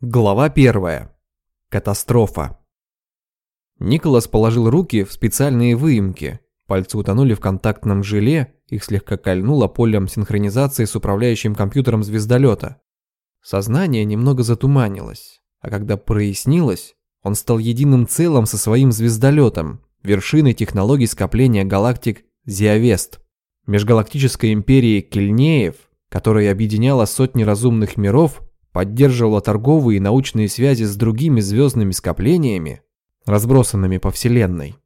Глава первая. Катастрофа. Николас положил руки в специальные выемки. Пальцы утонули в контактном желе, их слегка кольнуло полем синхронизации с управляющим компьютером звездолета. Сознание немного затуманилось, а когда прояснилось, он стал единым целым со своим звездолетом, вершиной технологий скопления галактик Зиавест, межгалактической империи Кельнеев, которая объединяла сотни разумных миров поддерживала торговые и научные связи с другими звездными скоплениями, разбросанными по Вселенной.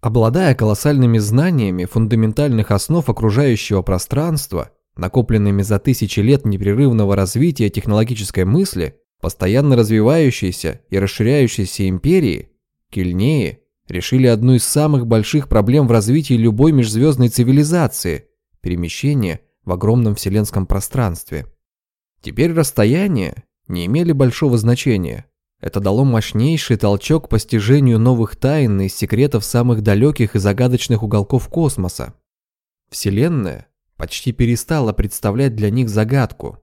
Обладая колоссальными знаниями фундаментальных основ окружающего пространства, накопленными за тысячи лет непрерывного развития технологической мысли, постоянно развивающейся и расширяющейся империи, Кельнеи решили одну из самых больших проблем в развитии любой межзвездной цивилизации – перемещение в огромном вселенском пространстве – Теперь расстояния не имели большого значения. Это дало мощнейший толчок к постижению новых тайн и секретов самых далеких и загадочных уголков космоса. Вселенная почти перестала представлять для них загадку.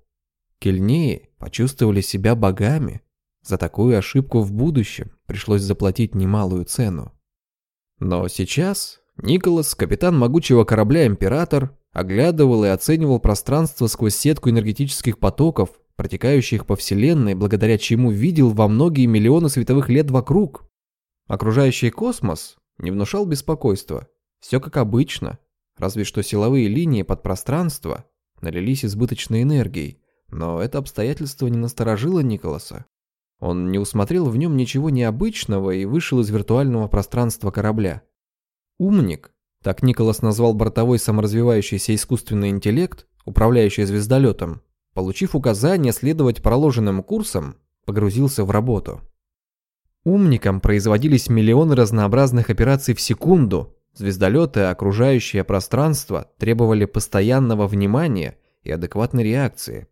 Кельнеи почувствовали себя богами. За такую ошибку в будущем пришлось заплатить немалую цену. Но сейчас Николас, капитан могучего корабля «Император», оглядывал и оценивал пространство сквозь сетку энергетических потоков, протекающих по Вселенной, благодаря чему видел во многие миллионы световых лет вокруг. Окружающий космос не внушал беспокойства. Все как обычно, разве что силовые линии подпространства налились избыточной энергией, но это обстоятельство не насторожило Николаса. Он не усмотрел в нем ничего необычного и вышел из виртуального пространства корабля. Умник так Николас назвал бортовой саморазвивающийся искусственный интеллект, управляющий звездолетом, получив указание следовать проложенным курсам, погрузился в работу. Умникам производились миллионы разнообразных операций в секунду, звездолеты окружающее пространство требовали постоянного внимания и адекватной реакции.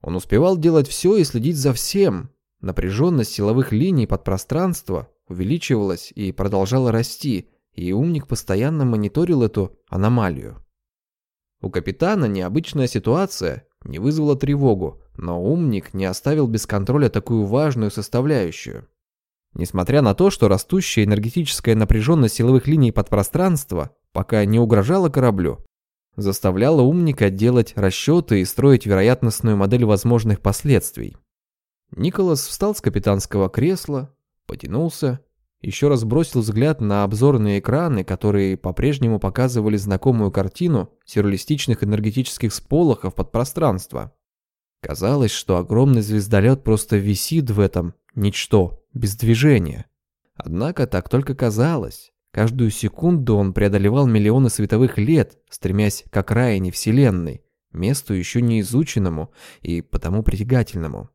Он успевал делать все и следить за всем. Напряженность силовых линий подпространства увеличивалась и продолжала расти – и умник постоянно мониторил эту аномалию. У капитана необычная ситуация не вызвала тревогу, но умник не оставил без контроля такую важную составляющую. Несмотря на то, что растущая энергетическая напряженность силовых линий подпространства пока не угрожала кораблю, заставляла умника делать расчеты и строить вероятностную модель возможных последствий. Николас встал с капитанского кресла, потянулся еще раз бросил взгляд на обзорные экраны, которые по-прежнему показывали знакомую картину сюрреалистичных энергетических сполохов подпространства. Казалось, что огромный звездолет просто висит в этом ничто, без движения. Однако так только казалось. Каждую секунду он преодолевал миллионы световых лет, стремясь к окраине Вселенной, месту еще не изученному и потому притягательному.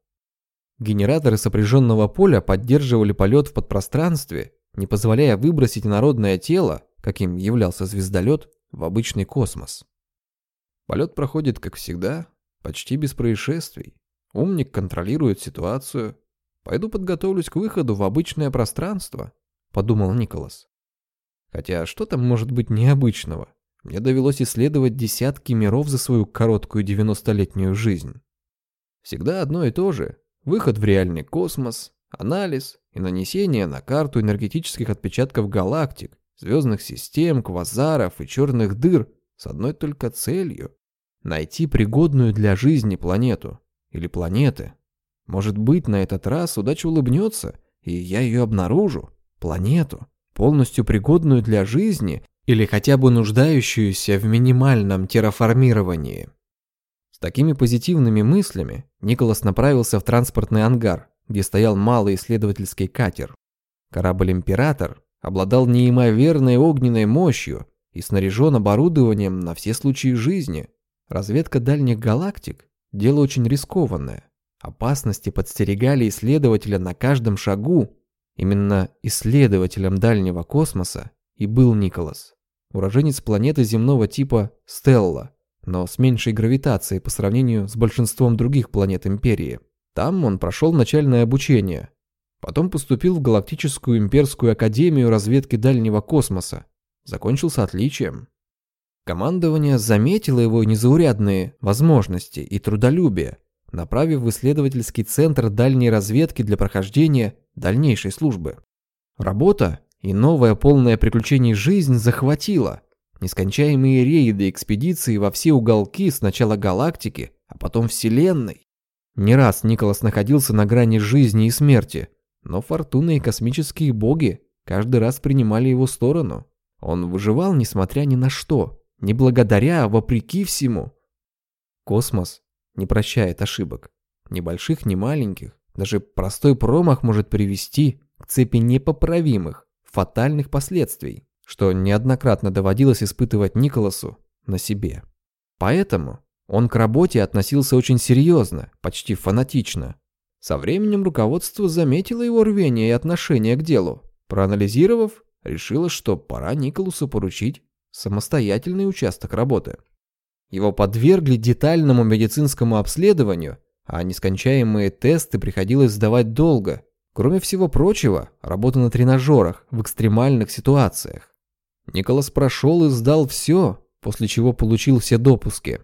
Генераторы сопряженного поля поддерживали полет в подпространстве, не позволяя выбросить народное тело, каким являлся звездолет, в обычный космос. Полет проходит, как всегда, почти без происшествий. Умник контролирует ситуацию. «Пойду подготовлюсь к выходу в обычное пространство», — подумал Николас. Хотя что там может быть необычного? Мне довелось исследовать десятки миров за свою короткую 90-летнюю жизнь. Всегда одно и то же. Выход в реальный космос, анализ и нанесение на карту энергетических отпечатков галактик, звездных систем, квазаров и черных дыр с одной только целью – найти пригодную для жизни планету или планеты. Может быть, на этот раз удача улыбнется, и я ее обнаружу, планету, полностью пригодную для жизни или хотя бы нуждающуюся в минимальном терраформировании такими позитивными мыслями Николас направился в транспортный ангар, где стоял малый исследовательский катер. Корабль «Император» обладал неимоверной огненной мощью и снаряжен оборудованием на все случаи жизни. Разведка дальних галактик – дело очень рискованное. Опасности подстерегали исследователя на каждом шагу. Именно исследователем дальнего космоса и был Николас, уроженец планеты земного типа Стелла, но с меньшей гравитацией по сравнению с большинством других планет Империи. Там он прошел начальное обучение. Потом поступил в Галактическую имперскую академию разведки дальнего космоса. Закончил с отличием. Командование заметило его незаурядные возможности и трудолюбие, направив в исследовательский центр дальней разведки для прохождения дальнейшей службы. Работа и новая полная приключений жизнь захватила. Нескончаемые рейды экспедиции во все уголки сначала галактики, а потом Вселенной. Не раз Николас находился на грани жизни и смерти, но фортуна и космические боги каждый раз принимали его сторону. Он выживал несмотря ни на что, не благодаря, а вопреки всему. Космос не прощает ошибок. Ни больших, ни маленьких. Даже простой промах может привести к цепи непоправимых, фатальных последствий, что неоднократно доводилось испытывать Николасу на себе. Поэтому он к работе относился очень серьезно, почти фанатично. Со временем руководство заметило его рвение и отношение к делу. Проанализировав, решило, что пора Николасу поручить самостоятельный участок работы. Его подвергли детальному медицинскому обследованию, а нескончаемые тесты приходилось сдавать долго. Кроме всего прочего, работа на тренажерах в экстремальных ситуациях. Николас прошел и сдал все, после чего получил все допуски.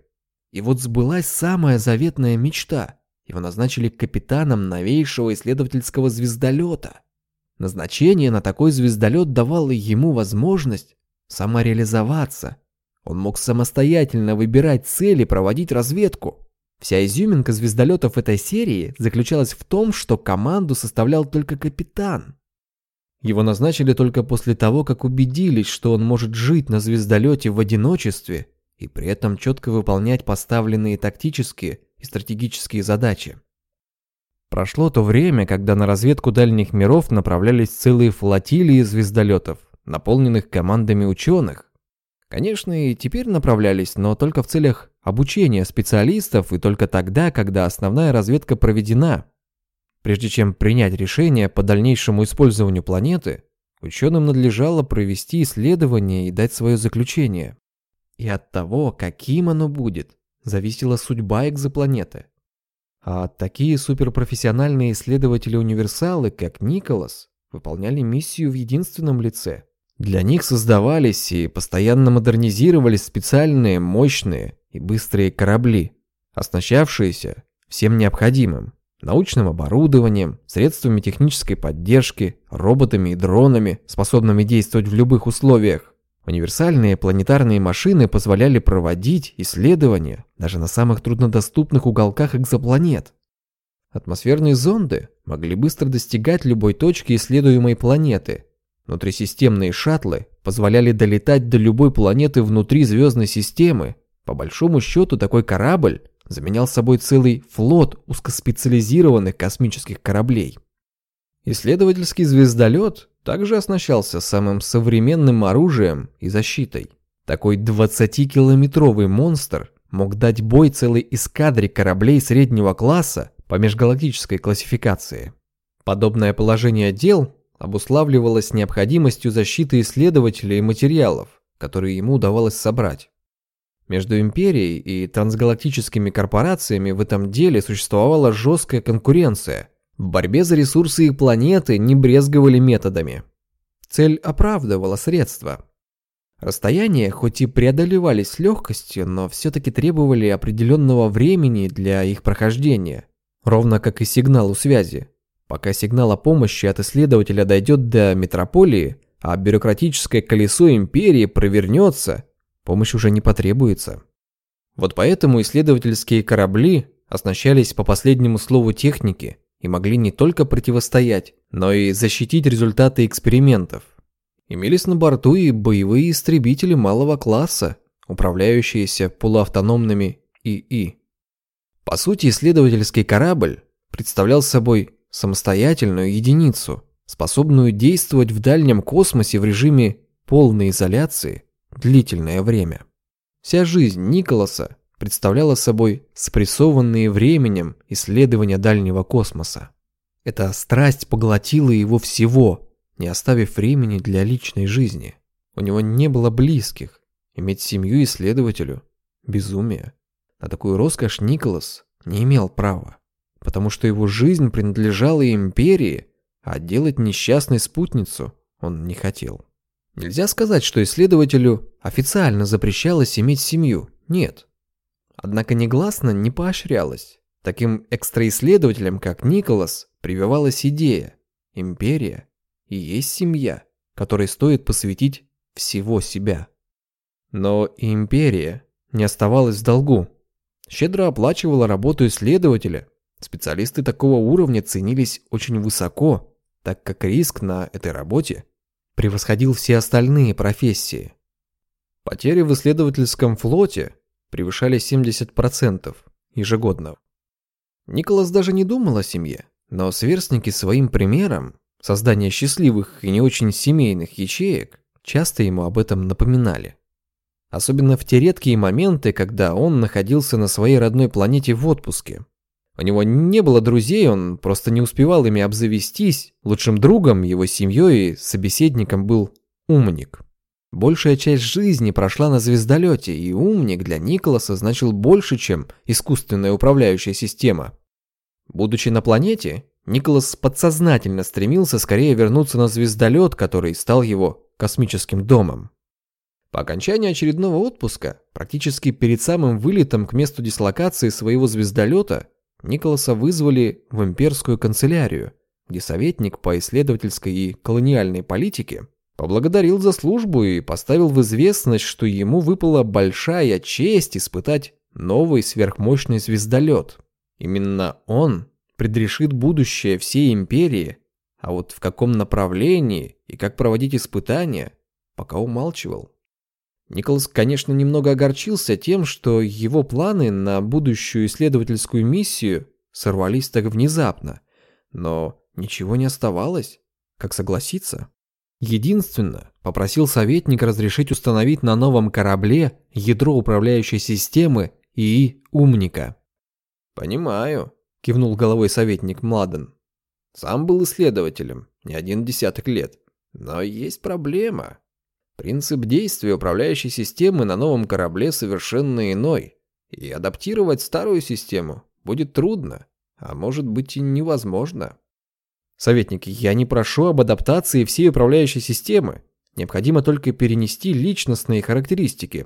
И вот сбылась самая заветная мечта. Его назначили капитаном новейшего исследовательского звездолета. Назначение на такой звездолет давало ему возможность самореализоваться. Он мог самостоятельно выбирать цели, проводить разведку. Вся изюминка звездолетов этой серии заключалась в том, что команду составлял только капитан. Его назначили только после того, как убедились, что он может жить на звездолете в одиночестве и при этом четко выполнять поставленные тактические и стратегические задачи. Прошло то время, когда на разведку дальних миров направлялись целые флотилии звездолетов, наполненных командами ученых. Конечно, и теперь направлялись, но только в целях обучения специалистов и только тогда, когда основная разведка проведена. Прежде чем принять решение по дальнейшему использованию планеты, ученым надлежало провести исследование и дать свое заключение. И от того, каким оно будет, зависела судьба экзопланеты. А такие суперпрофессиональные исследователи-универсалы, как Николас, выполняли миссию в единственном лице. Для них создавались и постоянно модернизировались специальные, мощные и быстрые корабли, оснащавшиеся всем необходимым. Научным оборудованием, средствами технической поддержки, роботами и дронами, способными действовать в любых условиях. Универсальные планетарные машины позволяли проводить исследования даже на самых труднодоступных уголках экзопланет. Атмосферные зонды могли быстро достигать любой точки исследуемой планеты. Внутрисистемные шаттлы позволяли долетать до любой планеты внутри звездной системы. По большому счету такой корабль заменял собой целый флот узкоспециализированных космических кораблей. Исследовательский звездолет также оснащался самым современным оружием и защитой. Такой 20-километровый монстр мог дать бой целой эскадре кораблей среднего класса по межгалактической классификации. Подобное положение дел обуславливалось необходимостью защиты исследователей и материалов, которые ему удавалось собрать. Между империей и трансгалактическими корпорациями в этом деле существовала жесткая конкуренция – в борьбе за ресурсы их планеты не брезговали методами. Цель оправдывала средства. Расстояния хоть и преодолевались с легкостью, но все-таки требовали определенного времени для их прохождения, ровно как и сигналу связи. Пока сигнал о помощи от исследователя дойдет до метрополии, а бюрократическое колесо империи провернется, помощь уже не потребуется. Вот поэтому исследовательские корабли оснащались по последнему слову техники – и могли не только противостоять, но и защитить результаты экспериментов. Имелись на борту и боевые истребители малого класса, управляющиеся полуавтономными ИИ. По сути, исследовательский корабль представлял собой самостоятельную единицу, способную действовать в дальнем космосе в режиме полной изоляции длительное время. Вся жизнь Николаса представляла собой спрессованные временем исследования дальнего космоса. Эта страсть поглотила его всего, не оставив времени для личной жизни. У него не было близких. Иметь семью исследователю – безумие. На такую роскошь Николас не имел права, потому что его жизнь принадлежала империи, а делать несчастной спутницу он не хотел. Нельзя сказать, что исследователю официально запрещалось иметь семью. Нет. Однако негласно не поощрялось. Таким экстраисследователям, как Николас, прививалась идея «Империя и есть семья, которой стоит посвятить всего себя». Но и империя не оставалась в долгу. Щедро оплачивала работу исследователя. Специалисты такого уровня ценились очень высоко, так как риск на этой работе превосходил все остальные профессии. Потери в исследовательском флоте превышали 70% ежегодно. Николас даже не думал о семье, но сверстники своим примером создания счастливых и не очень семейных ячеек часто ему об этом напоминали. Особенно в те редкие моменты, когда он находился на своей родной планете в отпуске. У него не было друзей, он просто не успевал ими обзавестись. Лучшим другом, его семьей и собеседником был умник. Большая часть жизни прошла на звездолете, и умник для Николаса значил больше, чем искусственная управляющая система. Будучи на планете, Николас подсознательно стремился скорее вернуться на звездолет, который стал его космическим домом. По окончании очередного отпуска, практически перед самым вылетом к месту дислокации своего звездолета, Николаса вызвали в имперскую канцелярию, где советник по исследовательской и колониальной политике поблагодарил за службу и поставил в известность, что ему выпала большая честь испытать новый сверхмощный звездолет. Именно он предрешит будущее всей империи, а вот в каком направлении и как проводить испытания, пока умалчивал. Николас, конечно, немного огорчился тем, что его планы на будущую исследовательскую миссию сорвались так внезапно, но ничего не оставалось, как согласиться. Единственно, попросил советник разрешить установить на новом корабле ядро управляющей системы и умника. «Понимаю», – кивнул головой советник Младен. «Сам был исследователем, не один десяток лет. Но есть проблема. Принцип действия управляющей системы на новом корабле совершенно иной, и адаптировать старую систему будет трудно, а может быть и невозможно. Советник, я не прошу об адаптации всей управляющей системы. Необходимо только перенести личностные характеристики.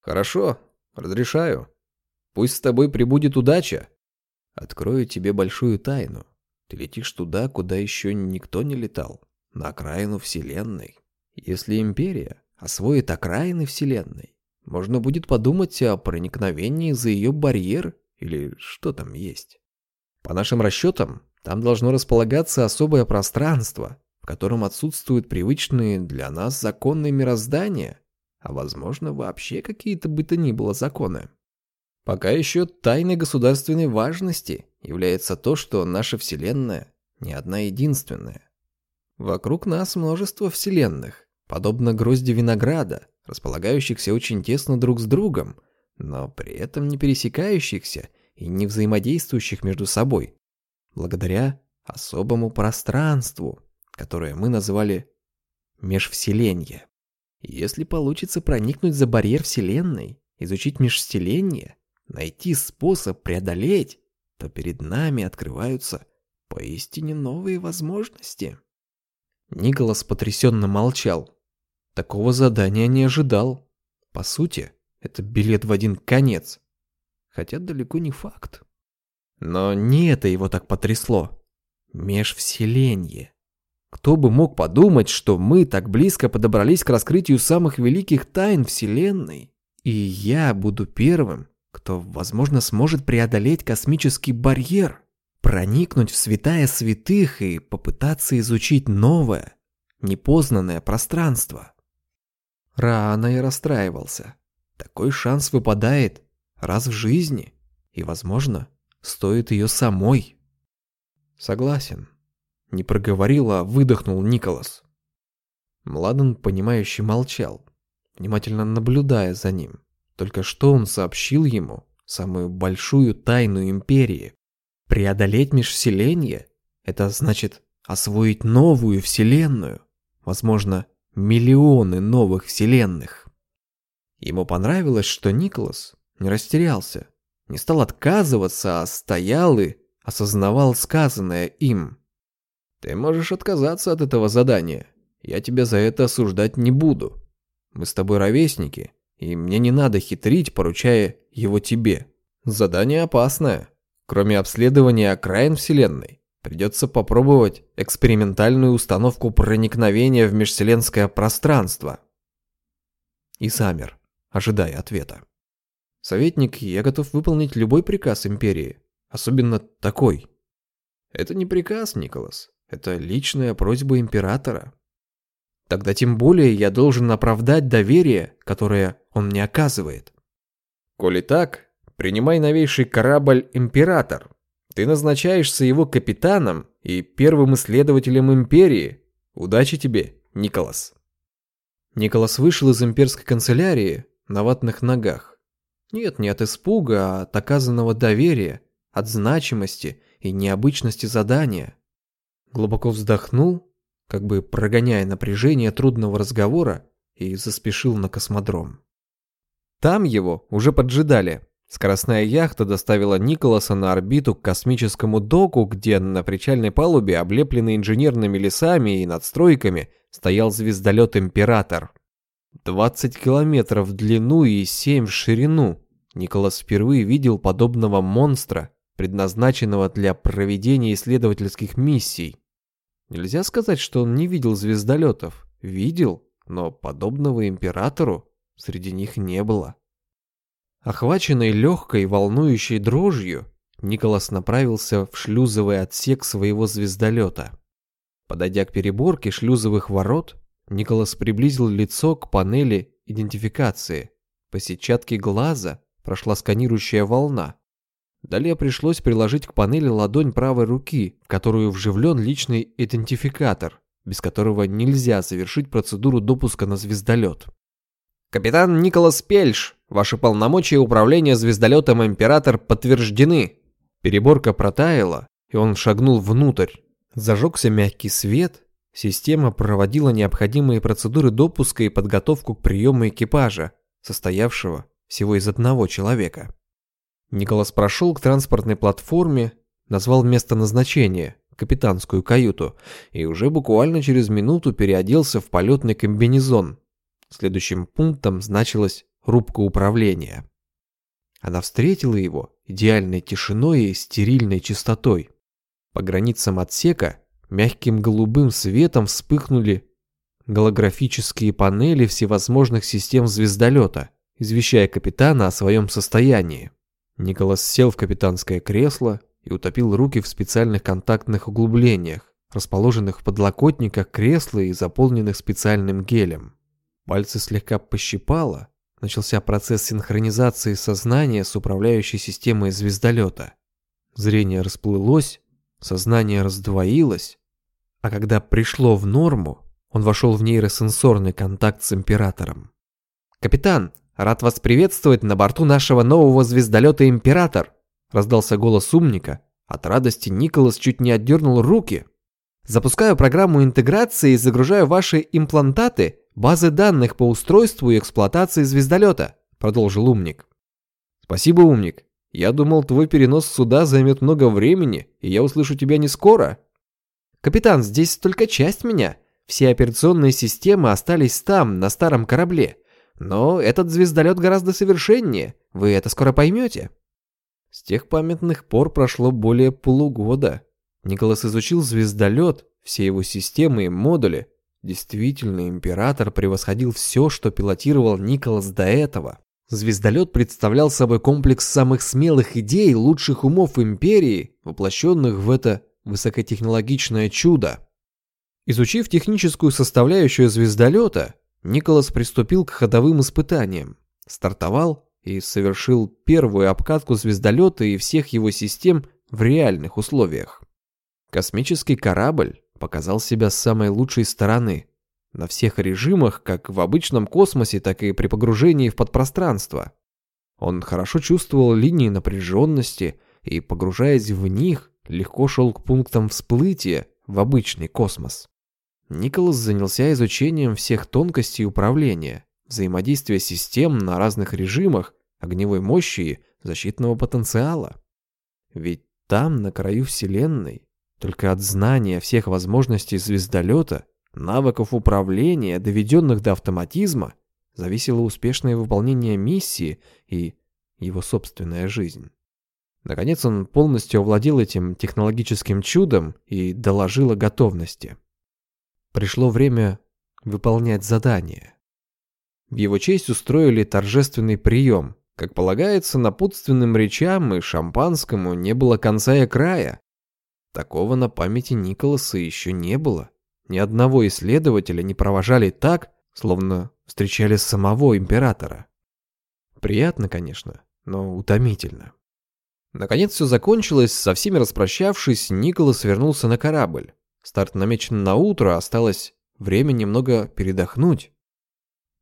Хорошо, разрешаю. Пусть с тобой прибудет удача. Открою тебе большую тайну. Ты летишь туда, куда еще никто не летал. На окраину Вселенной. Если Империя освоит окраины Вселенной, можно будет подумать о проникновении за ее барьер или что там есть. По нашим расчетам, там должно располагаться особое пространство, в котором отсутствуют привычные для нас законы мироздания, а возможно вообще какие-то бы то ни было законы. Пока еще тайной государственной важности является то, что наша Вселенная не одна единственная. Вокруг нас множество вселенных, подобно грозди винограда, располагающихся очень тесно друг с другом, но при этом не пересекающихся и не взаимодействующих между собой, благодаря особому пространству, которое мы назвали межвселенье. Если получится проникнуть за барьер Вселенной, изучить межвселенье, найти способ преодолеть, то перед нами открываются поистине новые возможности. Николас потрясенно молчал. Такого задания не ожидал. По сути, это билет в один конец. Хотя далеко не факт. Но не это его так потрясло. Межвселенье. Кто бы мог подумать, что мы так близко подобрались к раскрытию самых великих тайн Вселенной, и я буду первым, кто, возможно, сможет преодолеть космический барьер, проникнуть в святая святых и попытаться изучить новое, непознанное пространство. Рано я расстраивался. Такой шанс выпадает раз в жизни, и, возможно, стоит ее самой. Согласен. Не проговорил, а выдохнул Николас. Младен, понимающе молчал, внимательно наблюдая за ним. Только что он сообщил ему самую большую тайну Империи. Преодолеть межвселенье – это значит освоить новую вселенную, возможно, миллионы новых вселенных. Ему понравилось, что Николас не растерялся, не стал отказываться, а стоял и осознавал сказанное им. «Ты можешь отказаться от этого задания. Я тебя за это осуждать не буду. Мы с тобой ровесники, и мне не надо хитрить, поручая его тебе. Задание опасное. Кроме обследования окраин Вселенной, придется попробовать экспериментальную установку проникновения в межвселенское пространство. И замер, ожидая ответа. Советник, я готов выполнить любой приказ Империи, особенно такой. Это не приказ, Николас, это личная просьба Императора. Тогда тем более я должен оправдать доверие, которое он мне оказывает. Коли так, принимай новейший корабль «Император». Ты назначаешься его капитаном и первым исследователем Империи. Удачи тебе, Николас. Николас вышел из имперской канцелярии на ватных ногах. Нет, не от испуга, а от оказанного доверия, от значимости и необычности задания. Глубоко вздохнул, как бы прогоняя напряжение трудного разговора, и заспешил на космодром. Там его уже поджидали. Скоростная яхта доставила Николаса на орбиту к космическому доку, где на причальной палубе, облепленный инженерными лесами и надстройками, стоял звездолет «Император». 20 километров в длину и 7 в ширину. Николас впервые видел подобного монстра, предназначенного для проведения исследовательских миссий. Нельзя сказать, что он не видел звездолетов. Видел, но подобного императору среди них не было. Охваченный легкой, волнующей дрожью, Николас направился в шлюзовый отсек своего звездолета. Подойдя к переборке шлюзовых ворот, Николас приблизил лицо к панели идентификации. По сетчатке глаза прошла сканирующая волна. Далее пришлось приложить к панели ладонь правой руки, в которую вживлен личный идентификатор, без которого нельзя завершить процедуру допуска на звездолет. «Капитан Николас Пельш, ваши полномочия управления звездолетом «Император» подтверждены». Переборка протаяла, и он шагнул внутрь. Зажегся мягкий свет, система проводила необходимые процедуры допуска и подготовку к приему экипажа, состоявшего всего из одного человека. Николас прошел к транспортной платформе, назвал место назначения, капитанскую каюту, и уже буквально через минуту переоделся в полетный комбинезон, Следующим пунктом значилась рубка управления. Она встретила его идеальной тишиной и стерильной чистотой. По границам отсека мягким голубым светом вспыхнули голографические панели всевозможных систем звездолета, извещая капитана о своем состоянии. Николас сел в капитанское кресло и утопил руки в специальных контактных углублениях, расположенных в подлокотниках кресла и заполненных специальным гелем. Пальцы слегка пощипало. Начался процесс синхронизации сознания с управляющей системой звездолета. Зрение расплылось, сознание раздвоилось, а когда пришло в норму, он вошел в нейросенсорный контакт с Императором. «Капитан, рад вас приветствовать на борту нашего нового звездолета «Император», раздался голос умника. От радости Николас чуть не отдернул руки. «Запускаю программу интеграции и загружаю ваши имплантаты базы данных по устройству и эксплуатации звездолета», — продолжил умник. «Спасибо, умник. Я думал, твой перенос сюда займет много времени, и я услышу тебя не скоро». «Капитан, здесь только часть меня. Все операционные системы остались там, на старом корабле. Но этот звездолет гораздо совершеннее. Вы это скоро поймете». С тех памятных пор прошло более полугода. Николас изучил звездолет, все его системы и модули, Действительно, император превосходил все, что пилотировал Николас до этого. Звездолет представлял собой комплекс самых смелых идей лучших умов империи, воплощенных в это высокотехнологичное чудо. Изучив техническую составляющую звездолета, Николас приступил к ходовым испытаниям, стартовал и совершил первую обкатку звездолета и всех его систем в реальных условиях. Космический корабль показал себя с самой лучшей стороны. На всех режимах, как в обычном космосе, так и при погружении в подпространство. Он хорошо чувствовал линии напряженности и, погружаясь в них, легко шел к пунктам всплытия в обычный космос. Николас занялся изучением всех тонкостей управления, взаимодействия систем на разных режимах, огневой мощи и защитного потенциала. Ведь там, на краю Вселенной, только от знания всех возможностей звездолета, навыков управления, доведенных до автоматизма, зависело успешное выполнение миссии и его собственная жизнь. Наконец он полностью овладел этим технологическим чудом и доложил о готовности. Пришло время выполнять задание. В его честь устроили торжественный прием. Как полагается, напутственным речам и шампанскому не было конца и края. Такого на памяти Николаса еще не было. Ни одного исследователя не провожали так, словно встречали самого императора. Приятно, конечно, но утомительно. Наконец все закончилось, со всеми распрощавшись, Николас вернулся на корабль. Старт намечен на утро, осталось время немного передохнуть.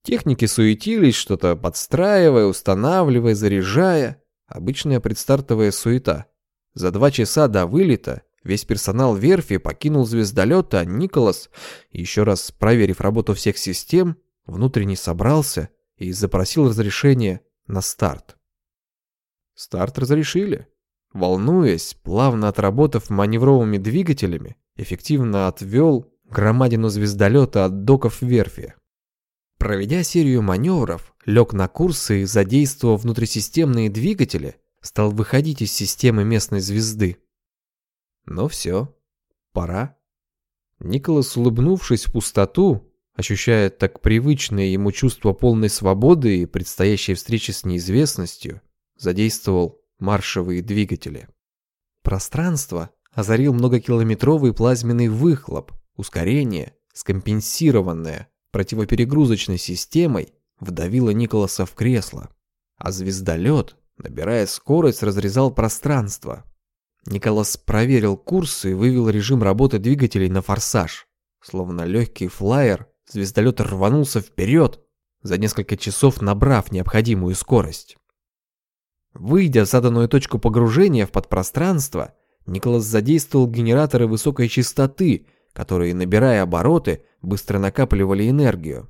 Техники суетились, что-то подстраивая, устанавливая, заряжая. Обычная предстартовая суета. За два часа до вылета весь персонал верфи покинул звездолет, а Николас, еще раз проверив работу всех систем, внутренне собрался и запросил разрешение на старт. Старт разрешили. Волнуясь, плавно отработав маневровыми двигателями, эффективно отвел громадину звездолета от доков верфи. Проведя серию маневров, лег на курс и, задействовав внутрисистемные двигатели, стал выходить из системы местной звезды. Ну все, пора. Николас, улыбнувшись в пустоту, ощущая так привычное ему чувство полной свободы и предстоящей встречи с неизвестностью, задействовал маршевые двигатели. Пространство озарил многокилометровый плазменный выхлоп, ускорение, скомпенсированное противоперегрузочной системой, вдавило Николаса в кресло, а звездолет, набирая скорость, разрезал пространство. Николас проверил курс и вывел режим работы двигателей на форсаж. Словно легкий флайер, звездолет рванулся вперед, за несколько часов набрав необходимую скорость. Выйдя в заданную точку погружения в подпространство, Николас задействовал генераторы высокой частоты, которые, набирая обороты, быстро накапливали энергию.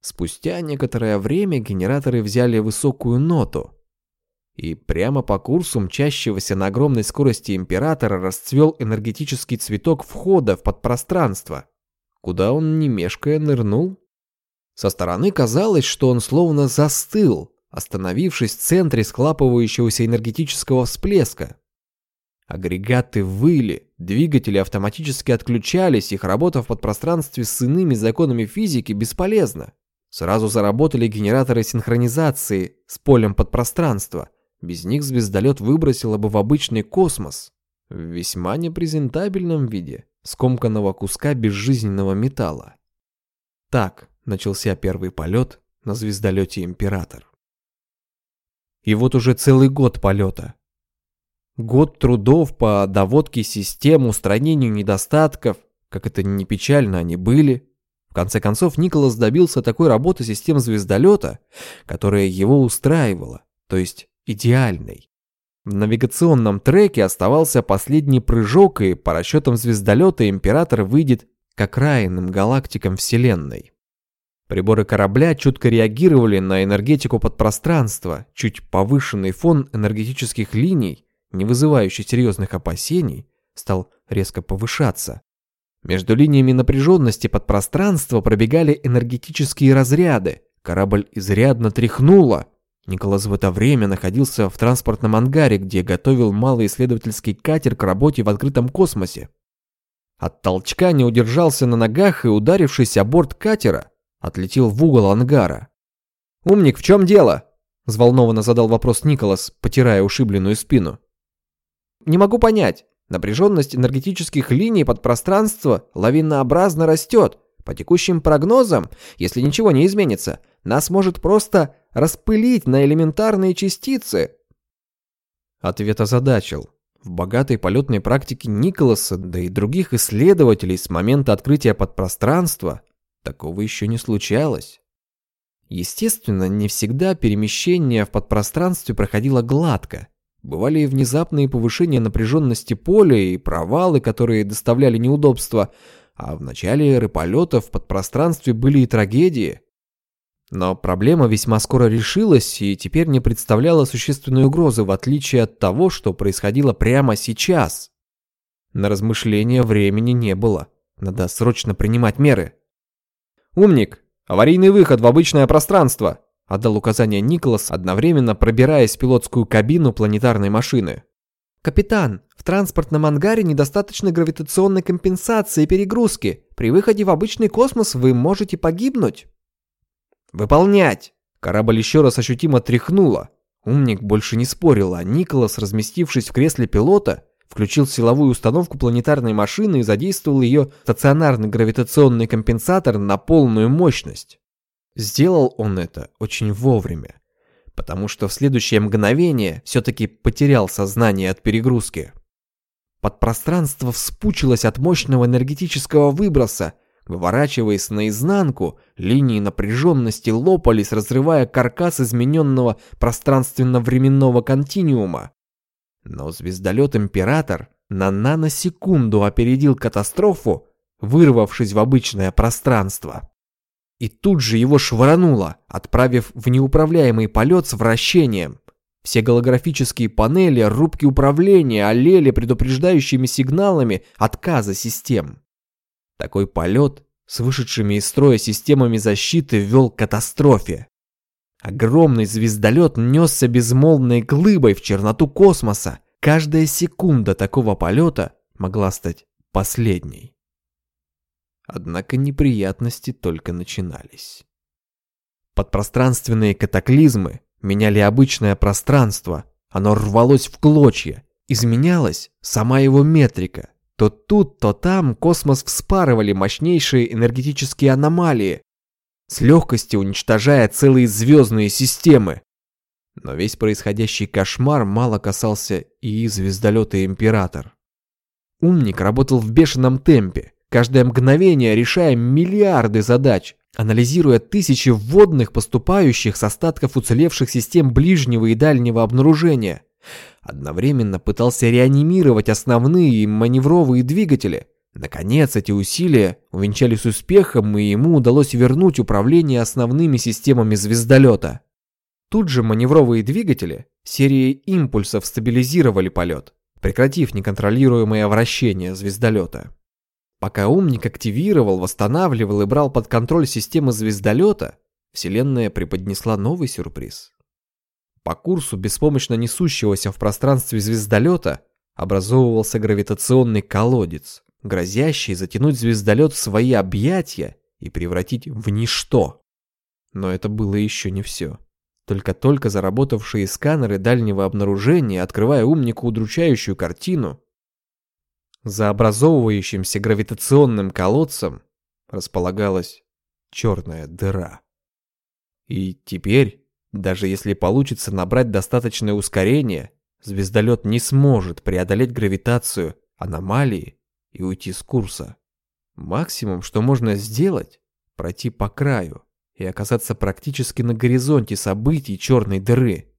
Спустя некоторое время генераторы взяли высокую ноту, и прямо по курсу мчащегося на огромной скорости императора расцвел энергетический цветок входа в подпространство, куда он не мешкая нырнул. Со стороны казалось, что он словно застыл, остановившись в центре склапывающегося энергетического всплеска. Агрегаты выли, двигатели автоматически отключались, их работа в подпространстве с иными законами физики бесполезна. Сразу заработали генераторы синхронизации с полем подпространства. Без них звездолет выбросило бы в обычный космос. В весьма непрезентабельном виде скомканного куска безжизненного металла. Так начался первый полет на звездолете «Император». И вот уже целый год полета. Год трудов по доводке систем, устранению недостатков, как это не печально они были. В конце концов, Николас добился такой работы систем звездолета, которая его устраивала, то есть идеальной. В навигационном треке оставался последний прыжок, и по расчетам звездолета Император выйдет к окраинным галактикам Вселенной. Приборы корабля чутко реагировали на энергетику подпространства, чуть повышенный фон энергетических линий, не вызывающий серьезных опасений, стал резко повышаться. Между линиями напряженности подпространства пробегали энергетические разряды, корабль изрядно тряхнуло. Николас в это время находился в транспортном ангаре, где готовил малый исследовательский катер к работе в открытом космосе. От толчка не удержался на ногах и, ударившись о борт катера, отлетел в угол ангара. «Умник, в чем дело?» – взволнованно задал вопрос Николас, потирая ушибленную спину. «Не могу понять. Напряженность энергетических линий под пространство лавинообразно растет. По текущим прогнозам, если ничего не изменится, нас может просто распылить на элементарные частицы». Ответ озадачил. В богатой полетной практике Николаса, да и других исследователей с момента открытия подпространства Такого еще не случалось. Естественно, не всегда перемещение в подпространстве проходило гладко. Бывали и внезапные повышения напряженности поля и провалы, которые доставляли неудобства, а в начале эры полетов в подпространстве были и трагедии. Но проблема весьма скоро решилась и теперь не представляла существенной угрозы, в отличие от того, что происходило прямо сейчас. На размышления времени не было. Надо срочно принимать меры. «Умник! Аварийный выход в обычное пространство!» отдал указание Николас, одновременно пробираясь в пилотскую кабину планетарной машины. «Капитан, в транспортном ангаре недостаточно гравитационной компенсации и перегрузки. При выходе в обычный космос вы можете погибнуть». «Выполнять!» Корабль еще раз ощутимо тряхнуло. Умник больше не спорил, а Николас, разместившись в кресле пилота, включил силовую установку планетарной машины и задействовал ее стационарный гравитационный компенсатор на полную мощность. Сделал он это очень вовремя, потому что в следующее мгновение все-таки потерял сознание от перегрузки. Подпространство вспучилось от мощного энергетического выброса, выворачиваясь наизнанку, линии напряженности лопались, разрывая каркас измененного пространственно-временного континуума. Но звездолет «Император» на наносекунду опередил катастрофу, вырвавшись в обычное пространство. И тут же его швырнуло, отправив в неуправляемый полет с вращением. Все голографические панели, рубки управления олели предупреждающими сигналами отказа систем. Такой полет с вышедшими из строя системами защиты вел к катастрофе. Огромный звездолет несся безмолвной глыбой в черноту космоса. Каждая секунда такого полета могла стать последней. Однако неприятности только начинались. Подпространственные катаклизмы меняли обычное пространство, оно рвалось в клочья, изменялась сама его метрика. То тут, то там космос вспарывали мощнейшие энергетические аномалии, с легкостью уничтожая целые звездные системы. Но весь происходящий кошмар мало касался и звездолета «Император». Умник работал в бешеном темпе, каждое мгновение решая миллиарды задач, анализируя тысячи вводных, поступающих с остатков уцелевших систем ближнего и дальнего обнаружения. Одновременно пытался реанимировать основные маневровые двигатели. Наконец, эти усилия увенчались успехом, и ему удалось вернуть управление основными системами звездолета. Тут же маневровые двигатели серией импульсов стабилизировали полет, прекратив неконтролируемое вращение звездолета. Пока умник активировал, восстанавливал и брал под контроль системы звездолета, Вселенная преподнесла новый сюрприз. По курсу беспомощно несущегося в пространстве звездолета образовывался гравитационный колодец, грозящий затянуть звездолет в свои объятия и превратить в ничто. Но это было еще не все. Только-только заработавшие сканеры дальнего обнаружения, открывая умнику удручающую картину, за образовывающимся гравитационным колодцем располагалась черная дыра. И теперь, даже если получится набрать достаточное ускорение, звездолет не сможет преодолеть гравитацию аномалии и уйти с курса. Максимум, что можно сделать, пройти по краю и оказаться практически на горизонте событий черной дыры.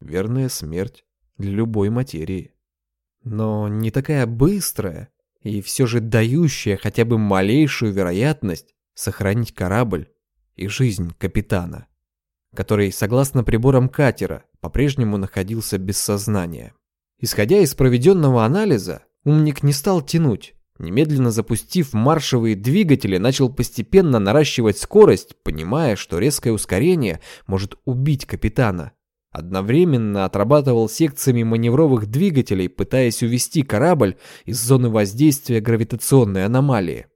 Верная смерть для любой материи но не такая быстрая и все же дающая хотя бы малейшую вероятность сохранить корабль и жизнь капитана, который, согласно приборам катера, по-прежнему находился без сознания. Исходя из проведенного анализа, умник не стал тянуть, немедленно запустив маршевые двигатели, начал постепенно наращивать скорость, понимая, что резкое ускорение может убить капитана – Одновременно отрабатывал секциями маневровых двигателей, пытаясь увести корабль из зоны воздействия гравитационной аномалии.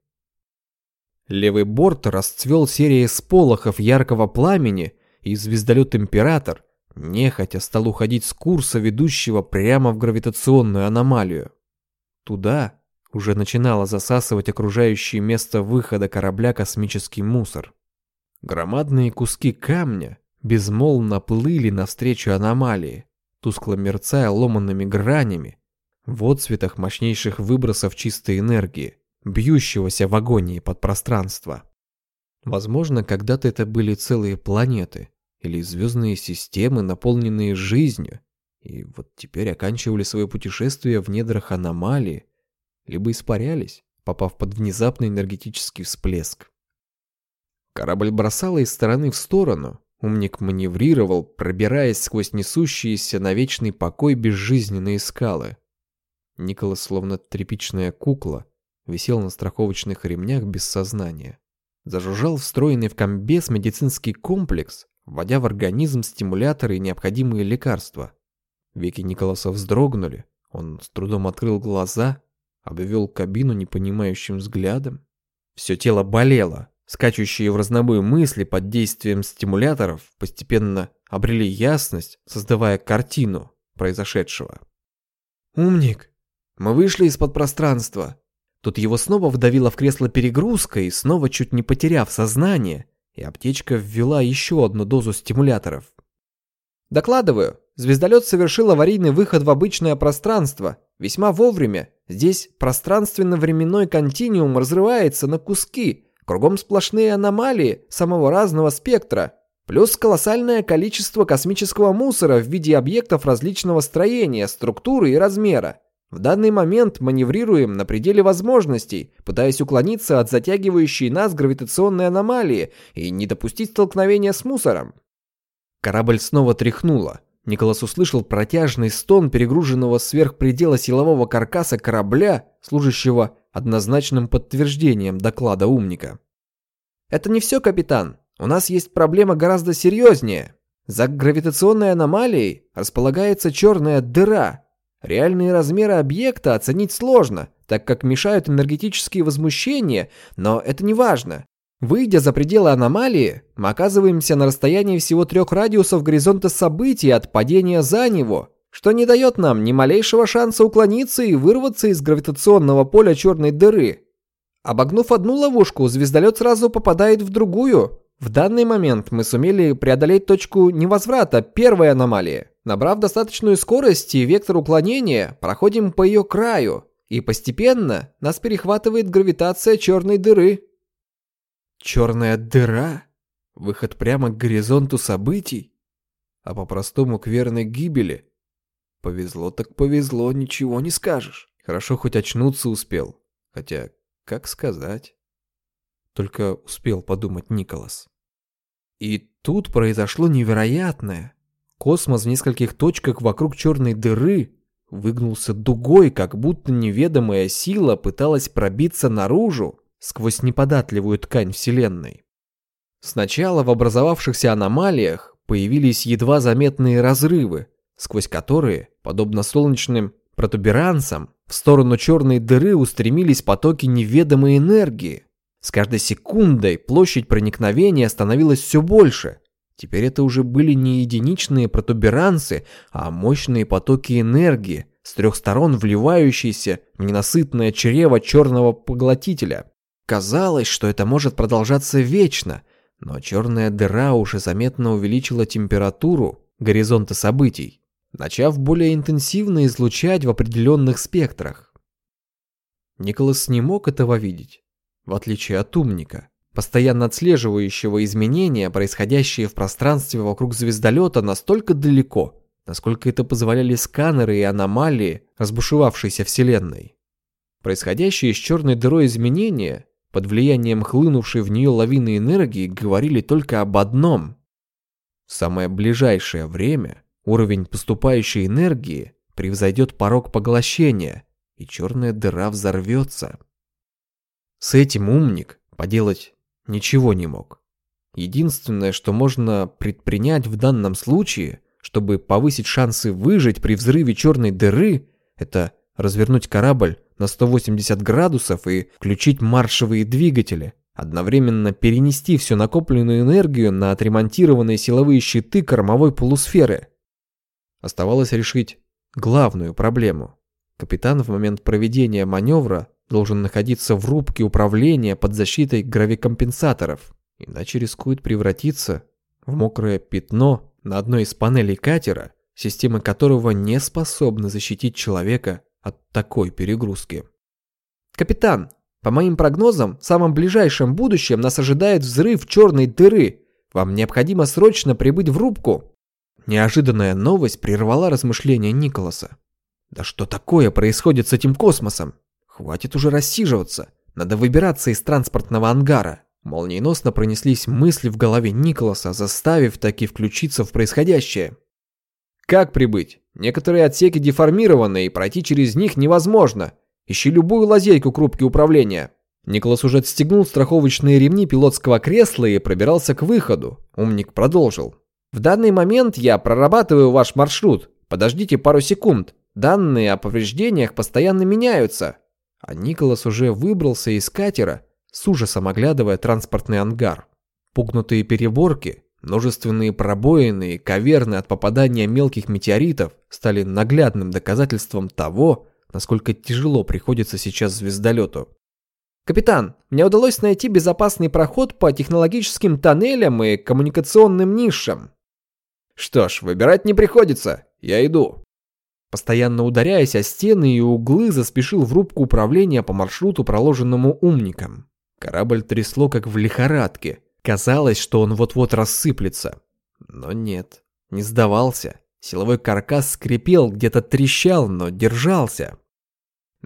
Левый борт расцвел серией сполохов яркого пламени, и звездолет «Император» нехотя стал уходить с курса, ведущего прямо в гравитационную аномалию. Туда уже начинало засасывать окружающее место выхода корабля космический мусор. Громадные куски камня безмолвно плыли навстречу аномалии, тускло мерцая ломанными гранями, в отцветах мощнейших выбросов чистой энергии, бьющегося в агонии под пространство. Возможно, когда-то это были целые планеты или звездные системы, наполненные жизнью, и вот теперь оканчивали свое путешествие в недрах аномалии, либо испарялись, попав под внезапный энергетический всплеск. Корабль бросало из стороны в сторону, Умник маневрировал, пробираясь сквозь несущиеся на вечный покой безжизненные скалы. Николас, словно тряпичная кукла, висел на страховочных ремнях без сознания. Зажужжал встроенный в комбез медицинский комплекс, вводя в организм стимуляторы и необходимые лекарства. Веки Николаса вздрогнули, он с трудом открыл глаза, обвел кабину непонимающим взглядом. Все тело болело, скачущие в разнобой мысли под действием стимуляторов постепенно обрели ясность, создавая картину произошедшего. «Умник, мы вышли из-под пространства». Тут его снова вдавило в кресло перегрузка и снова чуть не потеряв сознание, и аптечка ввела еще одну дозу стимуляторов. «Докладываю, звездолет совершил аварийный выход в обычное пространство. Весьма вовремя. Здесь пространственно-временной континуум разрывается на куски. Кругом сплошные аномалии самого разного спектра. Плюс колоссальное количество космического мусора в виде объектов различного строения, структуры и размера. В данный момент маневрируем на пределе возможностей, пытаясь уклониться от затягивающей нас гравитационной аномалии и не допустить столкновения с мусором. Корабль снова тряхнуло. Николас услышал протяжный стон перегруженного сверх предела силового каркаса корабля, служащего однозначным подтверждением доклада умника. «Это не все, капитан. У нас есть проблема гораздо серьезнее. За гравитационной аномалией располагается черная дыра, Реальные размеры объекта оценить сложно, так как мешают энергетические возмущения, но это не важно. Выйдя за пределы аномалии, мы оказываемся на расстоянии всего трех радиусов горизонта событий от падения за него, что не дает нам ни малейшего шанса уклониться и вырваться из гравитационного поля черной дыры. Обогнув одну ловушку, звездолет сразу попадает в другую. В данный момент мы сумели преодолеть точку невозврата первой аномалии. Набрав достаточную скорость и вектор уклонения, проходим по ее краю, и постепенно нас перехватывает гравитация черной дыры. Черная дыра? Выход прямо к горизонту событий? А по-простому к верной гибели? Повезло так повезло, ничего не скажешь. Хорошо хоть очнуться успел. Хотя, как сказать? Только успел подумать Николас. И тут произошло невероятное. Космос в нескольких точках вокруг черной дыры выгнулся дугой, как будто неведомая сила пыталась пробиться наружу сквозь неподатливую ткань Вселенной. Сначала в образовавшихся аномалиях появились едва заметные разрывы, сквозь которые, подобно солнечным протуберанцам, в сторону черной дыры устремились потоки неведомой энергии. С каждой секундой площадь проникновения становилась все больше, Теперь это уже были не единичные протуберанцы, а мощные потоки энергии, с трех сторон вливающиеся в ненасытное чрево черного поглотителя. Казалось, что это может продолжаться вечно, но черная дыра уже заметно увеличила температуру горизонта событий, начав более интенсивно излучать в определенных спектрах. Николас не мог этого видеть, в отличие от умника постоянно отслеживающего изменения, происходящие в пространстве вокруг звездолета настолько далеко, насколько это позволяли сканеры и аномалии разбушевавшейся Вселенной. Происходящие с черной дырой изменения, под влиянием хлынувшей в нее лавины энергии, говорили только об одном. В самое ближайшее время уровень поступающей энергии превзойдет порог поглощения, и черная дыра взорвется. С этим умник поделать ничего не мог. Единственное, что можно предпринять в данном случае, чтобы повысить шансы выжить при взрыве черной дыры, это развернуть корабль на 180 градусов и включить маршевые двигатели, одновременно перенести всю накопленную энергию на отремонтированные силовые щиты кормовой полусферы. Оставалось решить главную проблему. Капитан в момент проведения маневра должен находиться в рубке управления под защитой гравикомпенсаторов, иначе рискует превратиться в мокрое пятно на одной из панелей катера, системы которого не способны защитить человека от такой перегрузки. «Капитан, по моим прогнозам, в самом ближайшем будущем нас ожидает взрыв черной дыры. Вам необходимо срочно прибыть в рубку». Неожиданная новость прервала размышления Николаса. «Да что такое происходит с этим космосом? Хватит уже рассиживаться. Надо выбираться из транспортного ангара. Молниеносно пронеслись мысли в голове Николаса, заставив таки включиться в происходящее. Как прибыть? Некоторые отсеки деформированы, и пройти через них невозможно. Ищи любую лазейку к рубке управления. Николас уже отстегнул страховочные ремни пилотского кресла и пробирался к выходу. Умник продолжил. «В данный момент я прорабатываю ваш маршрут. Подождите пару секунд. Данные о повреждениях постоянно меняются». А Николас уже выбрался из катера, с ужасом оглядывая транспортный ангар. Пугнутые переборки, множественные пробоины и каверны от попадания мелких метеоритов стали наглядным доказательством того, насколько тяжело приходится сейчас звездолету. «Капитан, мне удалось найти безопасный проход по технологическим тоннелям и коммуникационным нишам». «Что ж, выбирать не приходится. Я иду». Постоянно ударяясь о стены и углы, заспешил в рубку управления по маршруту, проложенному умником. Корабль трясло, как в лихорадке. Казалось, что он вот-вот рассыплется. Но нет, не сдавался. Силовой каркас скрипел, где-то трещал, но держался.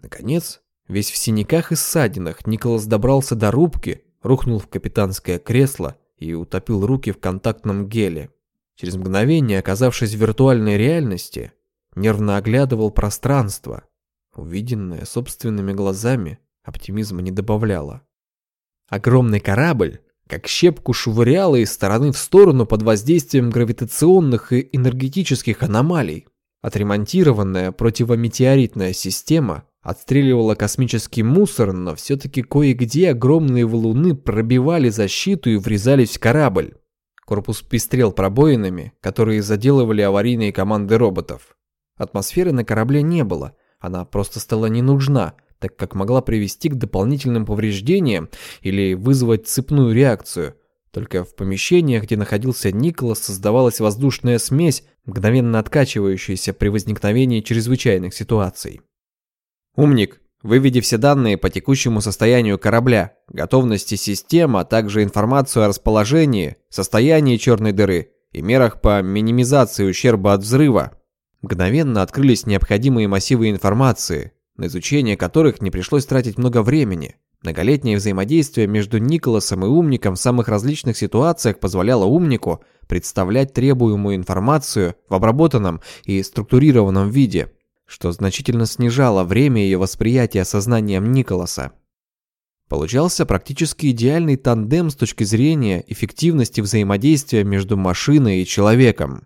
Наконец, Весь в синяках и ссадинах, Николас добрался до рубки, рухнул в капитанское кресло и утопил руки в контактном геле. Через мгновение, оказавшись в виртуальной реальности, нервно оглядывал пространство. Увиденное собственными глазами оптимизма не добавляло. Огромный корабль, как щепку швыряло из стороны в сторону под воздействием гравитационных и энергетических аномалий. Отремонтированная противометеоритная система отстреливала космический мусор, но все-таки кое-где огромные валуны пробивали защиту и врезались в корабль. Корпус пестрел пробоинами, которые заделывали аварийные команды роботов. Атмосферы на корабле не было, она просто стала не нужна, так как могла привести к дополнительным повреждениям или вызвать цепную реакцию. Только в помещениях, где находился Николас, создавалась воздушная смесь, мгновенно откачивающаяся при возникновении чрезвычайных ситуаций. Умник, выведи все данные по текущему состоянию корабля, готовности систем, а также информацию о расположении, состоянии черной дыры и мерах по минимизации ущерба от взрыва. Мгновенно открылись необходимые массивы информации, на изучение которых не пришлось тратить много времени. Многолетнее взаимодействие между Николасом и умником в самых различных ситуациях позволяло умнику представлять требуемую информацию в обработанном и структурированном виде – что значительно снижало время ее восприятия сознанием Николаса. Получался практически идеальный тандем с точки зрения эффективности взаимодействия между машиной и человеком.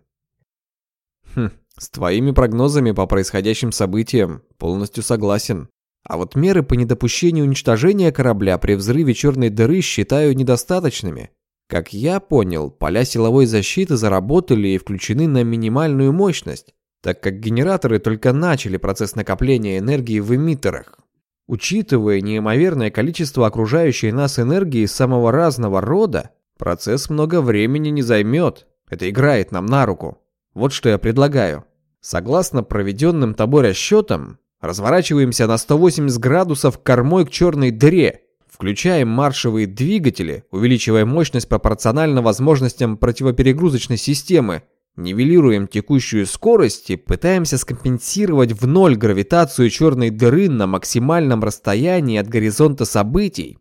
Хм, с твоими прогнозами по происходящим событиям полностью согласен. А вот меры по недопущению уничтожения корабля при взрыве черной дыры считаю недостаточными. Как я понял, поля силовой защиты заработали и включены на минимальную мощность, так как генераторы только начали процесс накопления энергии в эмиттерах. Учитывая неимоверное количество окружающей нас энергии самого разного рода, процесс много времени не займет. Это играет нам на руку. Вот что я предлагаю. Согласно проведенным тобой расчетам, разворачиваемся на 180 градусов кормой к черной дыре, включаем маршевые двигатели, увеличивая мощность пропорционально возможностям противоперегрузочной системы Нивелируем текущую скорость и пытаемся скомпенсировать в ноль гравитацию черной дыры на максимальном расстоянии от горизонта событий.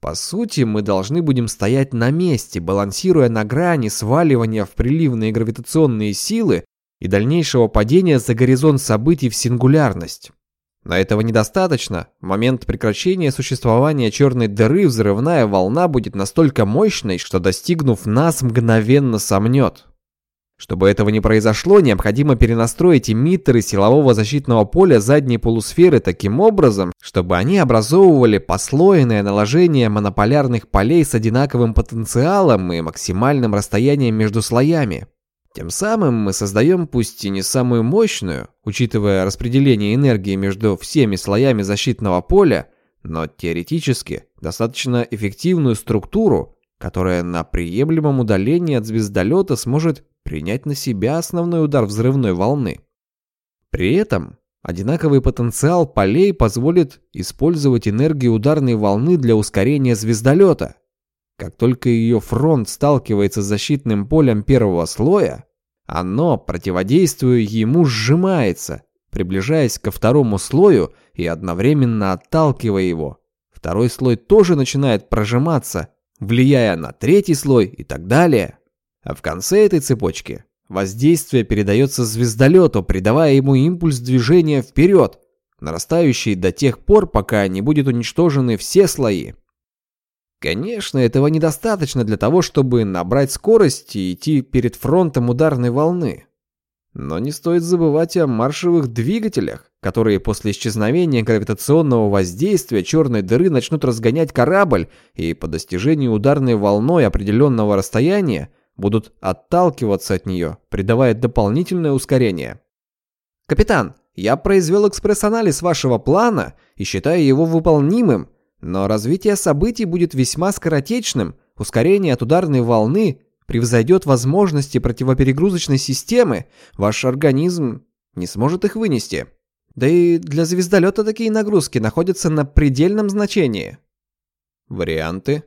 По сути, мы должны будем стоять на месте, балансируя на грани сваливания в приливные гравитационные силы и дальнейшего падения за горизонт событий в сингулярность. Но этого недостаточно. В момент прекращения существования черной дыры взрывная волна будет настолько мощной, что достигнув нас, мгновенно сомнет. Чтобы этого не произошло, необходимо перенастроить эмиттеры силового защитного поля задней полусферы таким образом, чтобы они образовывали послойное наложение монополярных полей с одинаковым потенциалом и максимальным расстоянием между слоями. Тем самым мы создаем пусть и не самую мощную, учитывая распределение энергии между всеми слоями защитного поля, но теоретически достаточно эффективную структуру, которая на приемлемом удалении от звездолета сможет принять на себя основной удар взрывной волны. При этом одинаковый потенциал полей позволит использовать энергию ударной волны для ускорения звездолета. Как только ее фронт сталкивается с защитным полем первого слоя, оно, противодействуя ему, сжимается, приближаясь ко второму слою и одновременно отталкивая его. Второй слой тоже начинает прожиматься, влияя на третий слой и так далее. А в конце этой цепочки воздействие передается звездолету, придавая ему импульс движения вперед. нарастающий до тех пор, пока не будут уничтожены все слои. Конечно, этого недостаточно для того, чтобы набрать скорость и идти перед фронтом ударной волны. Но не стоит забывать о маршевых двигателях, которые после исчезновения гравитационного воздействия черной дыры начнут разгонять корабль и по достижению ударной волной определенного расстояния будут отталкиваться от нее, придавая дополнительное ускорение. «Капитан, я произвел экспресс-анализ вашего плана и считаю его выполнимым, но развитие событий будет весьма скоротечным, ускорение от ударной волны превзойдет возможности противоперегрузочной системы, ваш организм не сможет их вынести. Да и для звездолета такие нагрузки находятся на предельном значении. Варианты.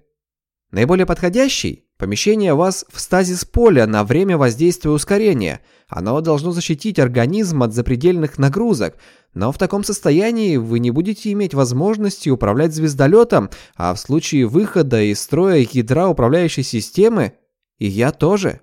Наиболее подходящий – помещение вас в стазис поля на время воздействия ускорения. Оно должно защитить организм от запредельных нагрузок, но в таком состоянии вы не будете иметь возможности управлять звездолетом, а в случае выхода из строя ядра управляющей системы и я тоже.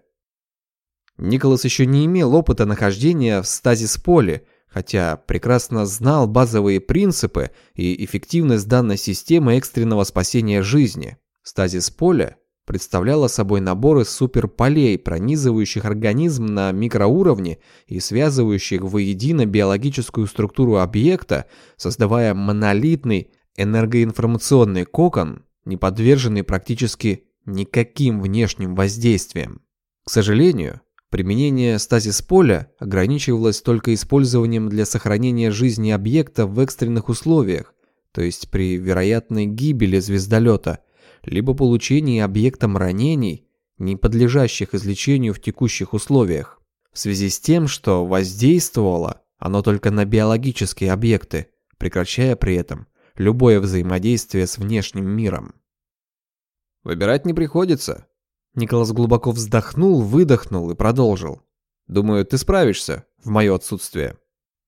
Николас еще не имел опыта нахождения в стазис-поле, хотя прекрасно знал базовые принципы и эффективность данной системы экстренного спасения жизни. Стазис-поле представляло собой набор из суперполей, пронизывающих организм на микроуровне и связывающих воедино биологическую структуру объекта, создавая монолитный энергоинформационный кокон, не подверженный практически никаким внешним воздействием. К сожалению, применение стазис-поля ограничивалось только использованием для сохранения жизни объекта в экстренных условиях, то есть при вероятной гибели звездолета, либо получении объектом ранений, не подлежащих излечению в текущих условиях. В связи с тем, что воздействовало оно только на биологические объекты, прекращая при этом любое взаимодействие с внешним миром. Выбирать не приходится. Николас глубоко вздохнул, выдохнул и продолжил. Думаю, ты справишься в мое отсутствие.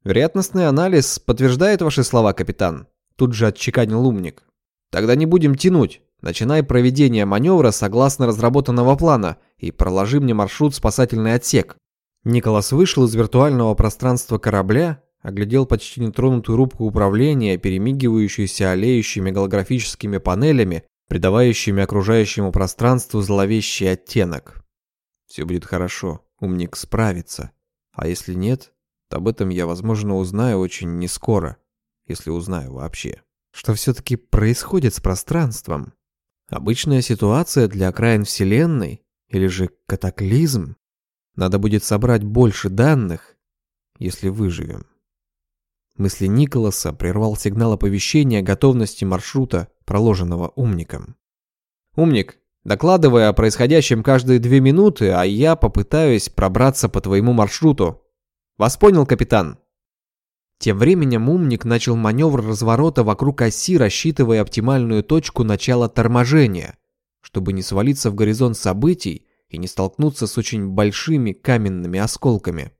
Вероятностный анализ подтверждает ваши слова, капитан. Тут же отчеканил умник. Тогда не будем тянуть. Начинай проведение маневра согласно разработанного плана и проложи мне маршрут спасательный отсек. Николас вышел из виртуального пространства корабля, оглядел почти нетронутую рубку управления, перемигивающуюся олеющими голографическими панелями придавающими окружающему пространству зловещий оттенок. Все будет хорошо, умник справится. А если нет, то об этом я, возможно, узнаю очень нескоро, если узнаю вообще. Что все-таки происходит с пространством? Обычная ситуация для окраин Вселенной? Или же катаклизм? Надо будет собрать больше данных, если выживем. Мысли Николаса прервал сигнал оповещения о готовности маршрута, проложенного умником. «Умник, докладывай о происходящем каждые две минуты, а я попытаюсь пробраться по твоему маршруту. Вас понял, капитан?» Тем временем умник начал маневр разворота вокруг оси, рассчитывая оптимальную точку начала торможения, чтобы не свалиться в горизонт событий и не столкнуться с очень большими каменными осколками.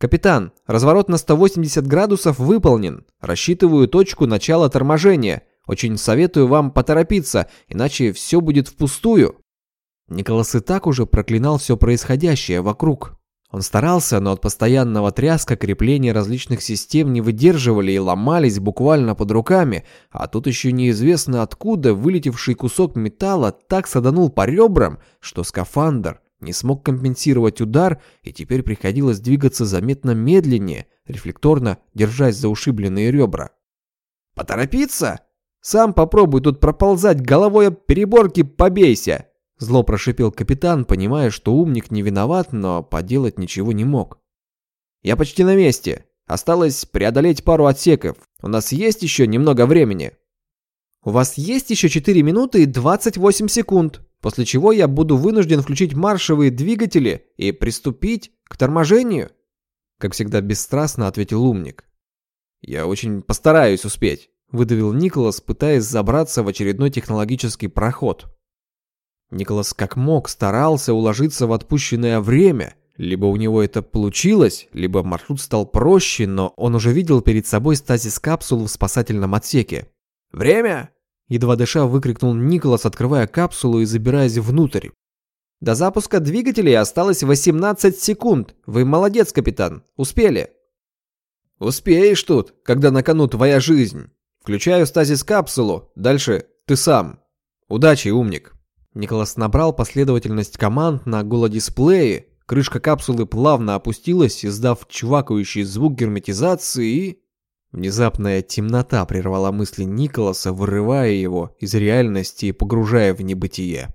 «Капитан, разворот на 180 градусов выполнен. Рассчитываю точку начала торможения. Очень советую вам поторопиться, иначе все будет впустую». Николас и так уже проклинал все происходящее вокруг. Он старался, но от постоянного тряска крепления различных систем не выдерживали и ломались буквально под руками, а тут еще неизвестно откуда вылетевший кусок металла так саданул по ребрам, что скафандр не смог компенсировать удар, и теперь приходилось двигаться заметно медленнее, рефлекторно держась за ушибленные ребра. «Поторопиться? Сам попробуй тут проползать головой об переборки, побейся!» Зло прошипел капитан, понимая, что умник не виноват, но поделать ничего не мог. «Я почти на месте. Осталось преодолеть пару отсеков. У нас есть еще немного времени». «У вас есть еще 4 минуты и 28 секунд», после чего я буду вынужден включить маршевые двигатели и приступить к торможению?» Как всегда бесстрастно ответил умник. «Я очень постараюсь успеть», — выдавил Николас, пытаясь забраться в очередной технологический проход. Николас как мог старался уложиться в отпущенное время. Либо у него это получилось, либо маршрут стал проще, но он уже видел перед собой стазис капсул в спасательном отсеке. «Время!» Едва дыша выкрикнул Николас, открывая капсулу и забираясь внутрь. До запуска двигателей осталось 18 секунд. Вы молодец, капитан. Успели. Успеешь тут, когда на кону твоя жизнь. Включаю стазис-капсулу, дальше ты сам. Удачи, умник. Николас набрал последовательность команд на голодисплее, крышка капсулы плавно опустилась, издав чвакающий звук герметизации и... Внезапная темнота прервала мысли Николаса, вырывая его из реальности и погружая в небытие.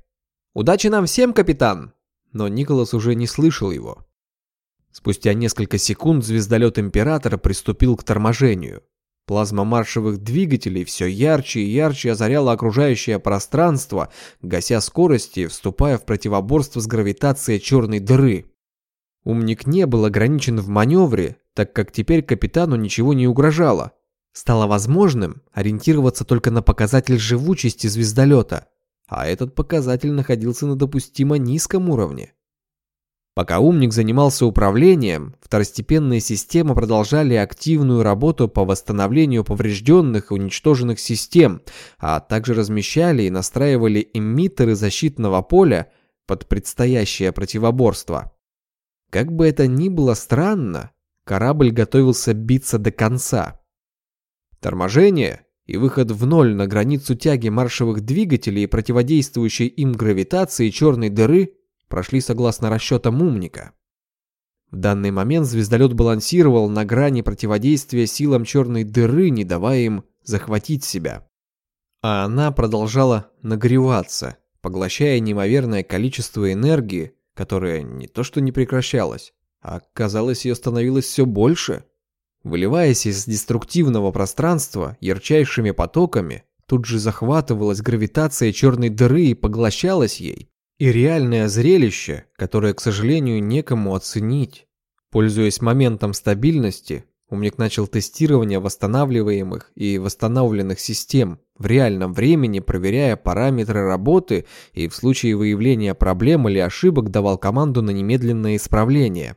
«Удачи нам всем, капитан!» Но Николас уже не слышал его. Спустя несколько секунд звездолет Императора приступил к торможению. Плазма маршевых двигателей все ярче и ярче озаряла окружающее пространство, гася скорости вступая в противоборство с гравитацией черной дыры. Умник не был ограничен в маневре, так как теперь капитану ничего не угрожало. Стало возможным ориентироваться только на показатель живучести звездолета, а этот показатель находился на допустимо низком уровне. Пока умник занимался управлением, второстепенные системы продолжали активную работу по восстановлению поврежденных и уничтоженных систем, а также размещали и настраивали эмиттеры защитного поля под предстоящее противоборство. Как бы это ни было странно, корабль готовился биться до конца. Торможение и выход в ноль на границу тяги маршевых двигателей и противодействующей им гравитации черной дыры прошли согласно расчетам умника. В данный момент звездолет балансировал на грани противодействия силам черной дыры, не давая им захватить себя. А она продолжала нагреваться, поглощая неимоверное количество энергии, которая не то что не прекращалась, а казалось ее становилось все больше. Выливаясь из деструктивного пространства ярчайшими потоками, тут же захватывалась гравитация черной дыры и поглощалась ей. И реальное зрелище, которое, к сожалению, некому оценить. Пользуясь моментом стабильности, Умник начал тестирование восстанавливаемых и восстановленных систем в реальном времени, проверяя параметры работы и в случае выявления проблем или ошибок давал команду на немедленное исправление.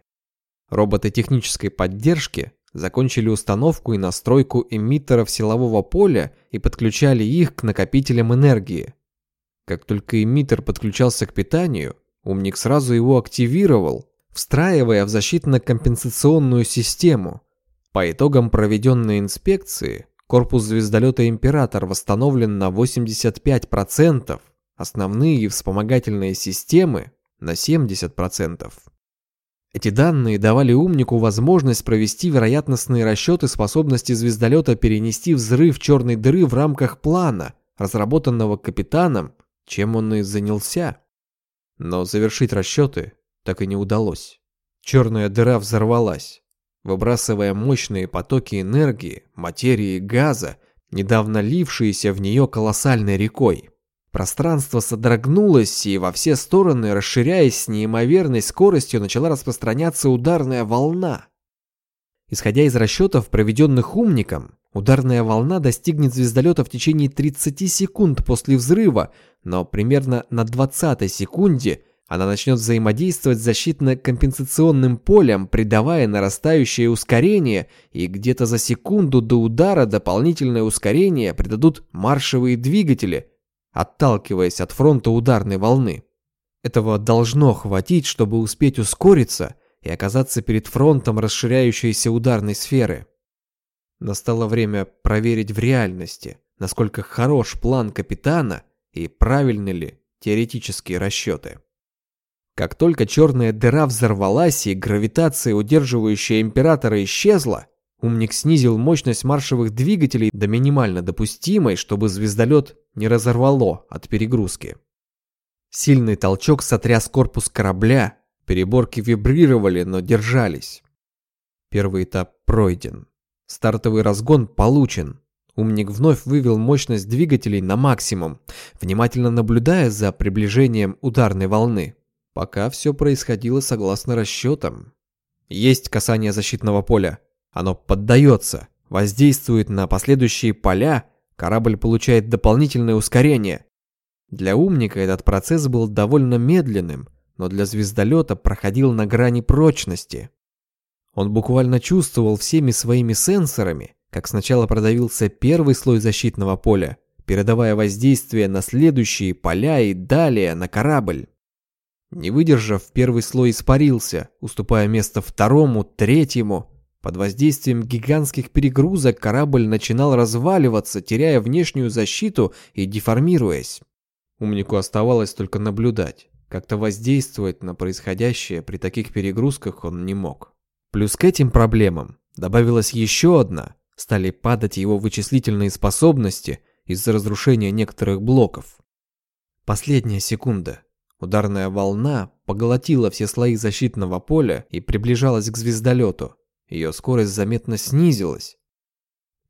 Роботы технической поддержки закончили установку и настройку эмиттеров силового поля и подключали их к накопителям энергии. Как только эмиттер подключался к питанию, умник сразу его активировал, встраивая в защитно-компенсационную систему – по итогам проведенной инспекции, корпус звездолета «Император» восстановлен на 85%, основные и вспомогательные системы на 70%. Эти данные давали умнику возможность провести вероятностные расчеты способности звездолета перенести взрыв черной дыры в рамках плана, разработанного капитаном, чем он и занялся. Но завершить расчеты так и не удалось. Черная дыра взорвалась выбрасывая мощные потоки энергии, материи и газа, недавно лившиеся в нее колоссальной рекой. Пространство содрогнулось, и во все стороны, расширяясь с неимоверной скоростью, начала распространяться ударная волна. Исходя из расчетов, проведенных умником, ударная волна достигнет звездолета в течение 30 секунд после взрыва, но примерно на 20 секунде – она начнет взаимодействовать с защитно-компенсационным полем, придавая нарастающее ускорение, и где-то за секунду до удара дополнительное ускорение придадут маршевые двигатели, отталкиваясь от фронта ударной волны. Этого должно хватить, чтобы успеть ускориться и оказаться перед фронтом расширяющейся ударной сферы. Настало время проверить в реальности, насколько хорош план капитана и правильны ли теоретические расчеты. Как только черная дыра взорвалась и гравитация, удерживающая императора, исчезла, умник снизил мощность маршевых двигателей до минимально допустимой, чтобы звездолет не разорвало от перегрузки. Сильный толчок сотряс корпус корабля, переборки вибрировали, но держались. Первый этап пройден. Стартовый разгон получен. Умник вновь вывел мощность двигателей на максимум, внимательно наблюдая за приближением ударной волны. Пока все происходило согласно расчетам. Есть касание защитного поля. Оно поддается, воздействует на последующие поля, корабль получает дополнительное ускорение. Для умника этот процесс был довольно медленным, но для звездолета проходил на грани прочности. Он буквально чувствовал всеми своими сенсорами, как сначала продавился первый слой защитного поля, передавая воздействие на следующие поля и далее на корабль. Не выдержав, первый слой испарился, уступая место второму, третьему. Под воздействием гигантских перегрузок корабль начинал разваливаться, теряя внешнюю защиту и деформируясь. Умнику оставалось только наблюдать. Как-то воздействовать на происходящее при таких перегрузках он не мог. Плюс к этим проблемам добавилась еще одна. Стали падать его вычислительные способности из-за разрушения некоторых блоков. Последняя секунда. Ударная волна поглотила все слои защитного поля и приближалась к звездолету. Ее скорость заметно снизилась.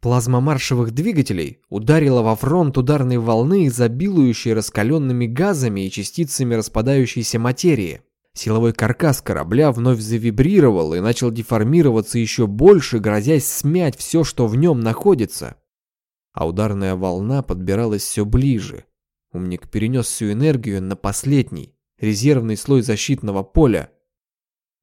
Плазма маршевых двигателей ударила во фронт ударной волны, изобилующей раскаленными газами и частицами распадающейся материи. Силовой каркас корабля вновь завибрировал и начал деформироваться еще больше, грозясь смять все, что в нем находится. А ударная волна подбиралась все ближе. Умник перенес всю энергию на последний, резервный слой защитного поля,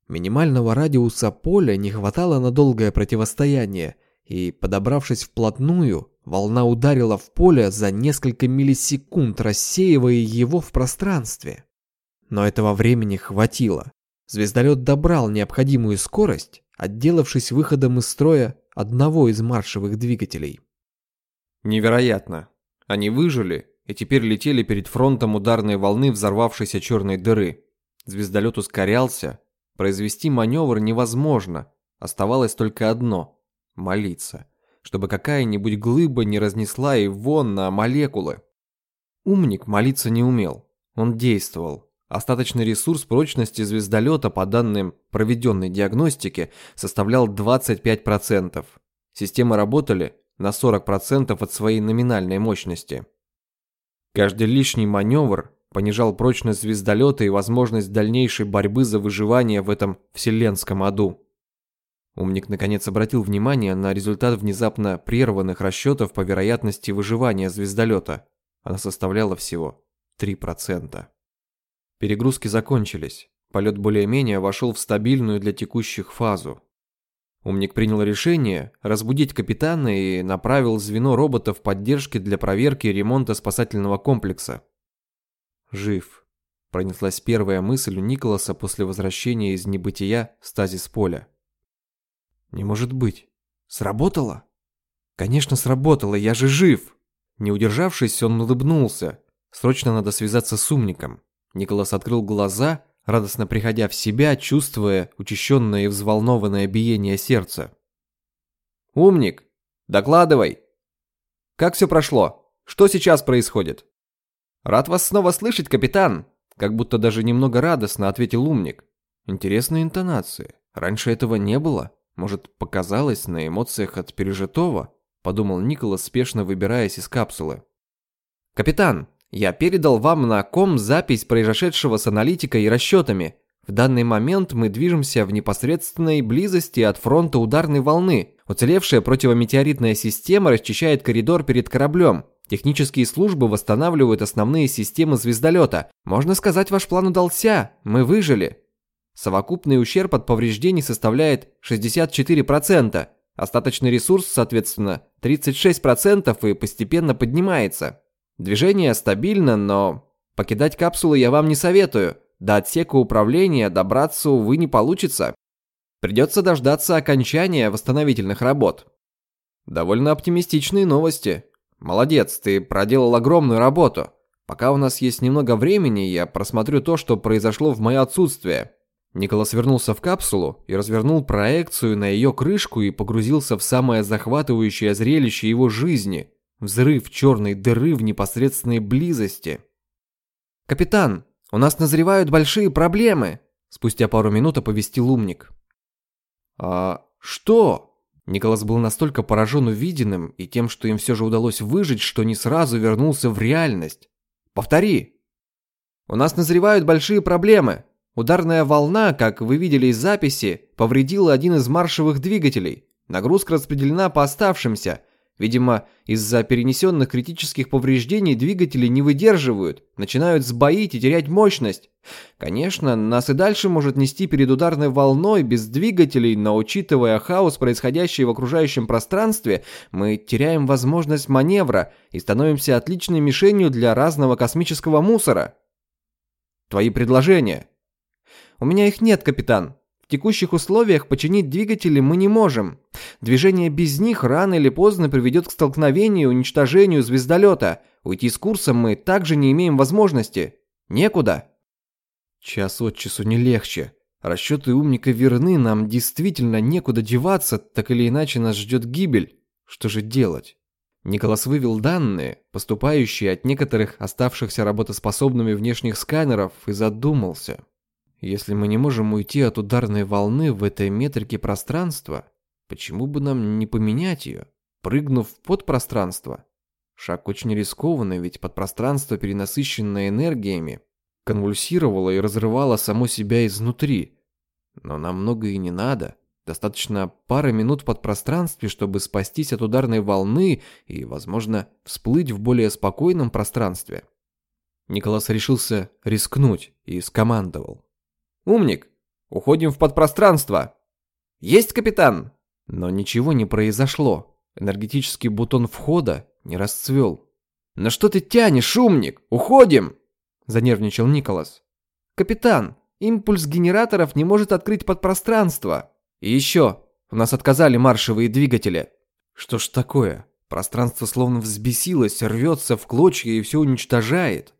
Минимального радиуса поля не хватало на долгое противостояние, и, подобравшись вплотную, волна ударила в поле за несколько миллисекунд, рассеивая его в пространстве. Но этого времени хватило. Звездолет добрал необходимую скорость, отделавшись выходом из строя одного из маршевых двигателей. Невероятно. Они выжили и теперь летели перед фронтом ударной волны взорвавшейся черной дыры. Звездолет ускорялся, Произвести маневр невозможно. Оставалось только одно – молиться, чтобы какая-нибудь глыба не разнесла его на молекулы. Умник молиться не умел. Он действовал. Остаточный ресурс прочности звездолета, по данным проведенной диагностики, составлял 25%. Системы работали на 40% от своей номинальной мощности. Каждый лишний маневр понижал прочность звездолета и возможность дальнейшей борьбы за выживание в этом вселенском аду. Умник наконец обратил внимание на результат внезапно прерванных расчетов по вероятности выживания звездолета. Она составляла всего 3%. Перегрузки закончились. Полет более-менее вошел в стабильную для текущих фазу. Умник принял решение разбудить капитана и направил звено роботов поддержки для проверки и ремонта спасательного комплекса. Жив. Пронеслась первая мысль у Николаса после возвращения из небытия в стазис поля. Не может быть. Сработало? Конечно, сработало, я же жив. Не удержавшись, он улыбнулся. Срочно надо связаться с умником. Николас открыл глаза, радостно приходя в себя, чувствуя учащенное и взволнованное биение сердца. «Умник, докладывай! Как все прошло? Что сейчас происходит?» «Рад вас снова слышать, капитан!» Как будто даже немного радостно ответил умник. Интересные интонации. Раньше этого не было. Может, показалось на эмоциях от пережитого? Подумал Николас, спешно выбираясь из капсулы. «Капитан, я передал вам на ком запись произошедшего с аналитикой и расчетами. В данный момент мы движемся в непосредственной близости от фронта ударной волны. Уцелевшая противометеоритная система расчищает коридор перед кораблем. Технические службы восстанавливают основные системы звездолета. Можно сказать, ваш план удался. Мы выжили. Совокупный ущерб от повреждений составляет 64%. Остаточный ресурс, соответственно, 36% и постепенно поднимается. Движение стабильно, но покидать капсулу я вам не советую. До отсека управления добраться, увы, не получится. Придется дождаться окончания восстановительных работ. Довольно оптимистичные новости. Молодец, ты проделал огромную работу. Пока у нас есть немного времени, я просмотрю то, что произошло в мое отсутствие. Николас вернулся в капсулу и развернул проекцию на ее крышку и погрузился в самое захватывающее зрелище его жизни – взрыв черной дыры в непосредственной близости. «Капитан, у нас назревают большие проблемы!» Спустя пару минут оповестил умник. «А что?» Николас был настолько поражен увиденным и тем, что им все же удалось выжить, что не сразу вернулся в реальность. «Повтори!» «У нас назревают большие проблемы. Ударная волна, как вы видели из записи, повредила один из маршевых двигателей. Нагрузка распределена по оставшимся. Видимо, из-за перенесенных критических повреждений двигатели не выдерживают, начинают сбоить и терять мощность. Конечно, нас и дальше может нести перед ударной волной без двигателей, но учитывая хаос, происходящий в окружающем пространстве, мы теряем возможность маневра и становимся отличной мишенью для разного космического мусора. Твои предложения? У меня их нет, капитан. В текущих условиях починить двигатели мы не можем. Движение без них рано или поздно приведет к столкновению и уничтожению звездолета. Уйти с курса мы также не имеем возможности. Некуда. Час от часу не легче. Расчеты умника верны, нам действительно некуда деваться, так или иначе нас ждет гибель. Что же делать? Николас вывел данные, поступающие от некоторых оставшихся работоспособными внешних сканеров, и задумался. Если мы не можем уйти от ударной волны в этой метрике пространства, почему бы нам не поменять ее, прыгнув в подпространство? Шаг очень рискованный, ведь подпространство, перенасыщенное энергиями, конвульсировало и разрывало само себя изнутри. Но нам много и не надо. Достаточно пары минут под пространстве, чтобы спастись от ударной волны и, возможно, всплыть в более спокойном пространстве. Николас решился рискнуть и скомандовал. «Умник, уходим в подпространство!» «Есть, капитан!» Но ничего не произошло. Энергетический бутон входа не расцвел. «На что ты тянешь, умник? Уходим!» Занервничал Николас. «Капитан, импульс генераторов не может открыть подпространство. И еще, у нас отказали маршевые двигатели». «Что ж такое? Пространство словно взбесилось, рвется в клочья и все уничтожает».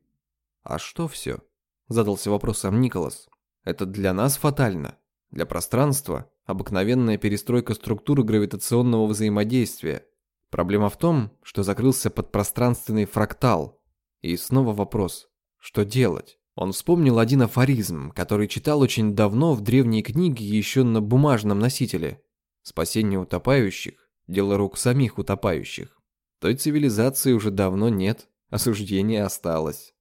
«А что все?» Задался вопросом Николас. «Это для нас фатально. Для пространства обыкновенная перестройка структуры гравитационного взаимодействия. Проблема в том, что закрылся подпространственный фрактал. И снова вопрос, что делать? Он вспомнил один афоризм, который читал очень давно в древней книге еще на бумажном носителе. Спасение утопающих – дело рук самих утопающих. Той цивилизации уже давно нет, осуждение осталось.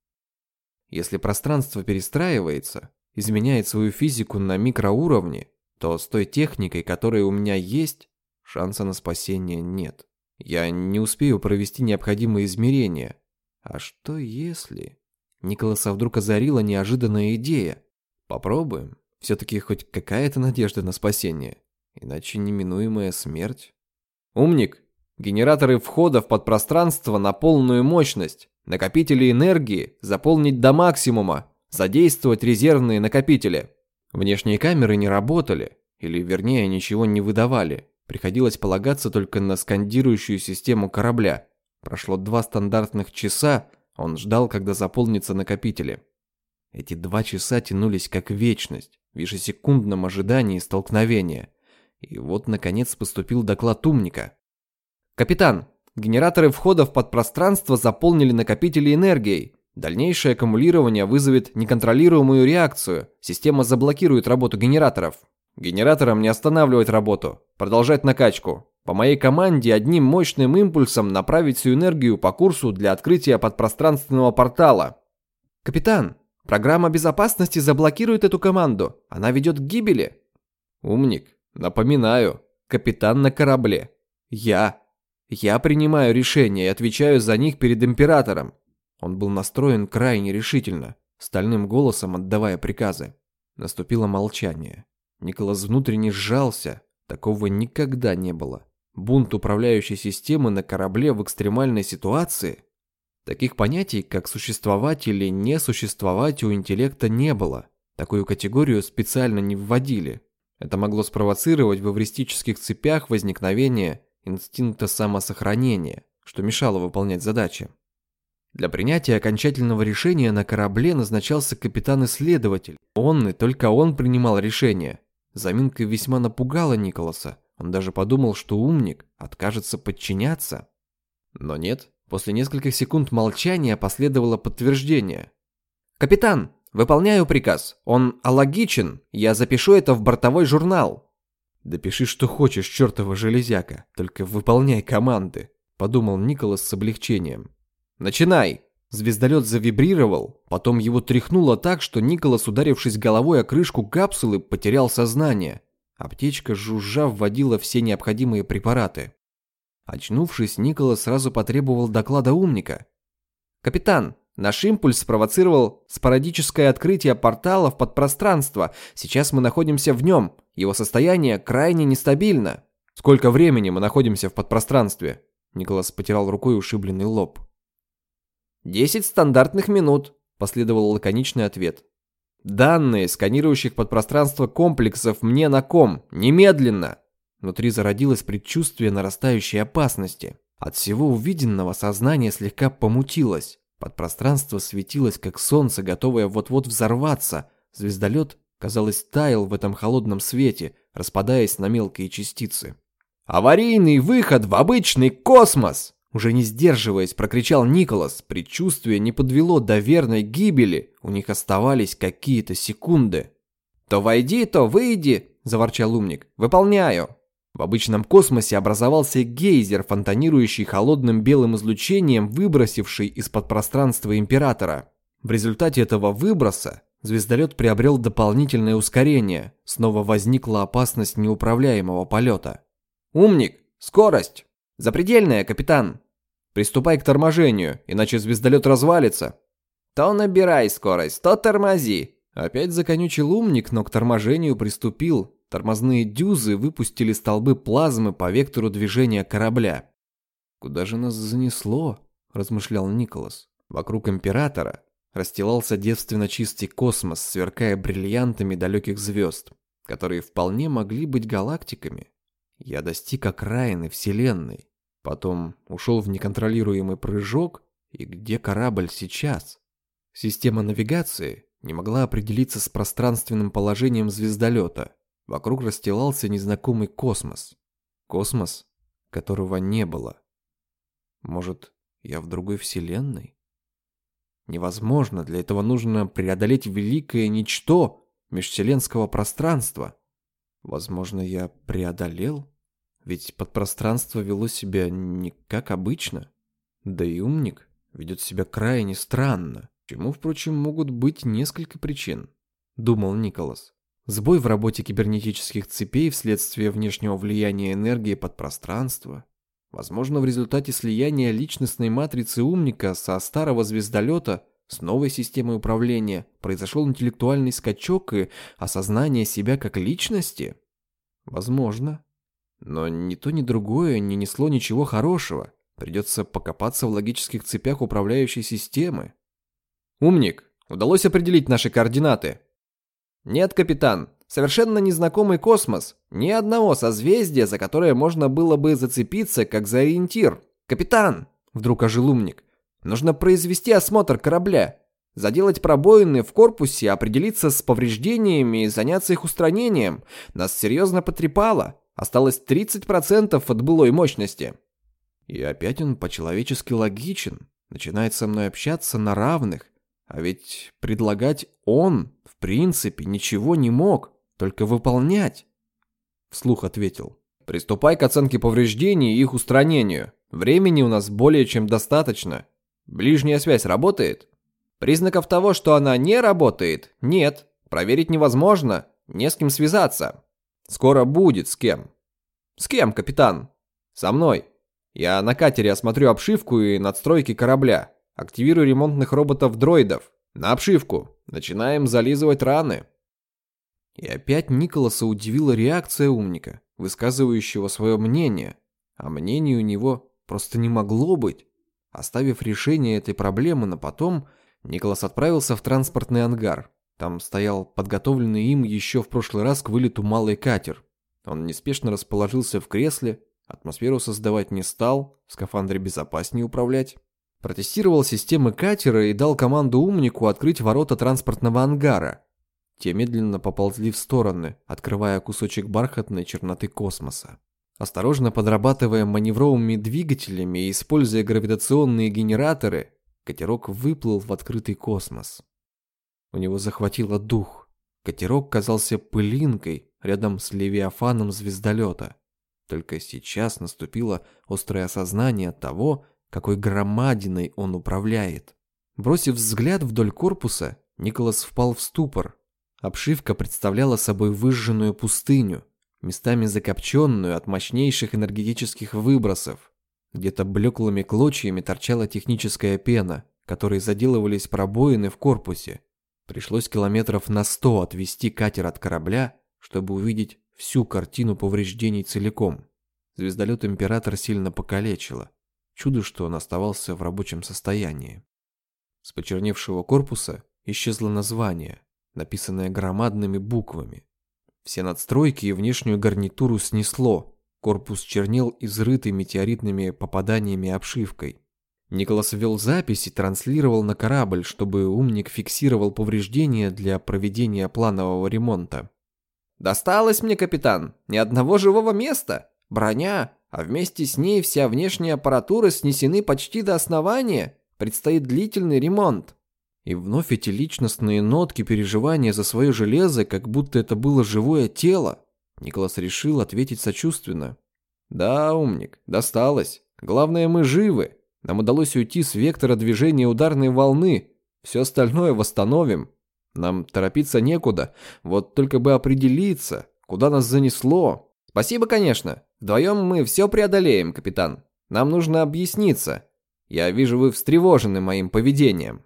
Если пространство перестраивается, изменяет свою физику на микроуровне, то с той техникой, которая у меня есть, шанса на спасение нет. Я не успею провести необходимые измерения. А что если... Николаса вдруг озарила неожиданная идея. Попробуем. Все-таки хоть какая-то надежда на спасение. Иначе неминуемая смерть. Умник, генераторы входа в подпространство на полную мощность. Накопители энергии заполнить до максимума. Задействовать резервные накопители. Внешние камеры не работали. Или вернее, ничего не выдавали. Приходилось полагаться только на скандирующую систему корабля. Прошло два стандартных часа, он ждал, когда заполнится накопители. Эти два часа тянулись как вечность, в ежесекундном ожидании столкновения. И вот, наконец, поступил доклад умника. «Капитан, генераторы входов под пространство заполнили накопители энергией. Дальнейшее аккумулирование вызовет неконтролируемую реакцию. Система заблокирует работу генераторов». Генераторам не останавливать работу, продолжать накачку. По моей команде одним мощным импульсом направить всю энергию по курсу для открытия подпространственного портала. Капитан, программа безопасности заблокирует эту команду. Она ведет к гибели. Умник. Напоминаю, капитан на корабле. Я. Я принимаю решения и отвечаю за них перед императором. Он был настроен крайне решительно, стальным голосом отдавая приказы. Наступило молчание. Николас внутренне сжался. Такого никогда не было. Бунт управляющей системы на корабле в экстремальной ситуации? Таких понятий, как существовать или не существовать, у интеллекта не было. Такую категорию специально не вводили. Это могло спровоцировать в эвристических цепях возникновение инстинкта самосохранения, что мешало выполнять задачи. Для принятия окончательного решения на корабле назначался капитан-исследователь. Он и только он принимал решение. Заминка весьма напугала Николаса. Он даже подумал, что умник откажется подчиняться. Но нет, после нескольких секунд молчания последовало подтверждение. «Капитан, выполняю приказ. Он алогичен. Я запишу это в бортовой журнал». «Допиши, что хочешь, чертова железяка. Только выполняй команды», — подумал Николас с облегчением. «Начинай!» Звездолет завибрировал, потом его тряхнуло так, что Николас, ударившись головой о крышку капсулы, потерял сознание. Аптечка жужжа вводила все необходимые препараты. Очнувшись, Николас сразу потребовал доклада умника. «Капитан, наш импульс спровоцировал спорадическое открытие портала в подпространство. Сейчас мы находимся в нем. Его состояние крайне нестабильно». «Сколько времени мы находимся в подпространстве?» Николас потирал рукой ушибленный лоб. «Десять стандартных минут», – последовал лаконичный ответ. Данные сканирующих подпространство комплексов мне на ком. Немедленно!» Внутри зародилось предчувствие нарастающей опасности. От всего увиденного сознание слегка помутилось. Подпространство светилось, как солнце, готовое вот-вот взорваться. Звездолет, казалось, таял в этом холодном свете, распадаясь на мелкие частицы. «Аварийный выход в обычный космос!» Уже не сдерживаясь, прокричал Николас. Предчувствие не подвело до верной гибели. У них оставались какие-то секунды. «То войди, то выйди!» – заворчал умник. «Выполняю!» В обычном космосе образовался гейзер, фонтанирующий холодным белым излучением, выбросивший из-под пространства Императора. В результате этого выброса звездолет приобрел дополнительное ускорение, снова возникла опасность неуправляемого полета. «Умник! Скорость! Запредельная, капитан! Приступай к торможению, иначе звездолет развалится!» «То набирай скорость, то тормози!» Опять законючил умник, но к торможению приступил, Тормозные дюзы выпустили столбы плазмы по вектору движения корабля. «Куда же нас занесло?» – размышлял Николас. Вокруг Императора расстилался девственно чистый космос, сверкая бриллиантами далеких звезд, которые вполне могли быть галактиками. Я достиг окраины Вселенной, потом ушел в неконтролируемый прыжок, и где корабль сейчас? Система навигации не могла определиться с пространственным положением звездолета. Вокруг расстилался незнакомый космос. Космос, которого не было. Может, я в другой вселенной? Невозможно, для этого нужно преодолеть великое ничто межвселенского пространства. Возможно, я преодолел? Ведь подпространство вело себя не как обычно. Да и умник ведет себя крайне странно, чему, впрочем, могут быть несколько причин, думал Николас. Сбой в работе кибернетических цепей вследствие внешнего влияния энергии подпространства. Возможно, в результате слияния личностной матрицы умника со старого звездолета с новой системой управления произошел интеллектуальный скачок и осознание себя как личности? Возможно. Но ни то, ни другое не несло ничего хорошего. Придется покопаться в логических цепях управляющей системы. «Умник, удалось определить наши координаты?» Нет, капитан, совершенно незнакомый космос. Ни одного созвездия, за которое можно было бы зацепиться, как за ориентир. Капитан, вдруг ожил умник, нужно произвести осмотр корабля. Заделать пробоины в корпусе, определиться с повреждениями и заняться их устранением. Нас серьезно потрепало. Осталось 30% от былой мощности. И опять он по-человечески логичен. Начинает со мной общаться на равных. А ведь предлагать он, в принципе, ничего не мог, только выполнять. Вслух ответил. Приступай к оценке повреждений и их устранению. Времени у нас более чем достаточно. Ближняя связь работает? Признаков того, что она не работает, нет. Проверить невозможно, не с кем связаться. Скоро будет с кем. С кем, капитан? Со мной. Я на катере осмотрю обшивку и надстройки корабля. Активирую ремонтных роботов-дроидов. На обшивку. Начинаем зализывать раны. И опять Николаса удивила реакция умника, высказывающего свое мнение. А мнений у него просто не могло быть. Оставив решение этой проблемы на потом, Николас отправился в транспортный ангар. Там стоял подготовленный им еще в прошлый раз к вылету малый катер. Он неспешно расположился в кресле, атмосферу создавать не стал, в скафандре безопаснее управлять. Протестировал системы катера и дал команду умнику открыть ворота транспортного ангара. Те медленно поползли в стороны, открывая кусочек бархатной черноты космоса. Осторожно подрабатывая маневровыми двигателями и используя гравитационные генераторы, катерок выплыл в открытый космос. У него захватило дух. Катерок казался пылинкой рядом с левиафаном звездолета. Только сейчас наступило острое осознание того, какой громадиной он управляет. Бросив взгляд вдоль корпуса, Николас впал в ступор. Обшивка представляла собой выжженную пустыню, местами закопченную от мощнейших энергетических выбросов. Где-то блеклыми клочьями торчала техническая пена, которой заделывались пробоины в корпусе. Пришлось километров на сто отвести катер от корабля, чтобы увидеть всю картину повреждений целиком. Звездолет Император сильно покалечило. Чудо, что он оставался в рабочем состоянии. С почерневшего корпуса исчезло название. написанное громадными буквами. Все надстройки и внешнюю гарнитуру снесло. Корпус чернел изрытый метеоритными попаданиями обшивкой. Николас ввел запись и транслировал на корабль, чтобы умник фиксировал повреждения для проведения планового ремонта. «Досталось мне, капитан! Ни одного живого места! Броня, а вместе с ней вся внешняя аппаратура снесены почти до основания. Предстоит длительный ремонт». И вновь эти личностные нотки переживания за свое железо, как будто это было живое тело. Николас решил ответить сочувственно. «Да, умник, досталось. Главное, мы живы. Нам удалось уйти с вектора движения ударной волны. Все остальное восстановим. Нам торопиться некуда. Вот только бы определиться, куда нас занесло. Спасибо, конечно. Вдвоем мы все преодолеем, капитан. Нам нужно объясниться. Я вижу, вы встревожены моим поведением.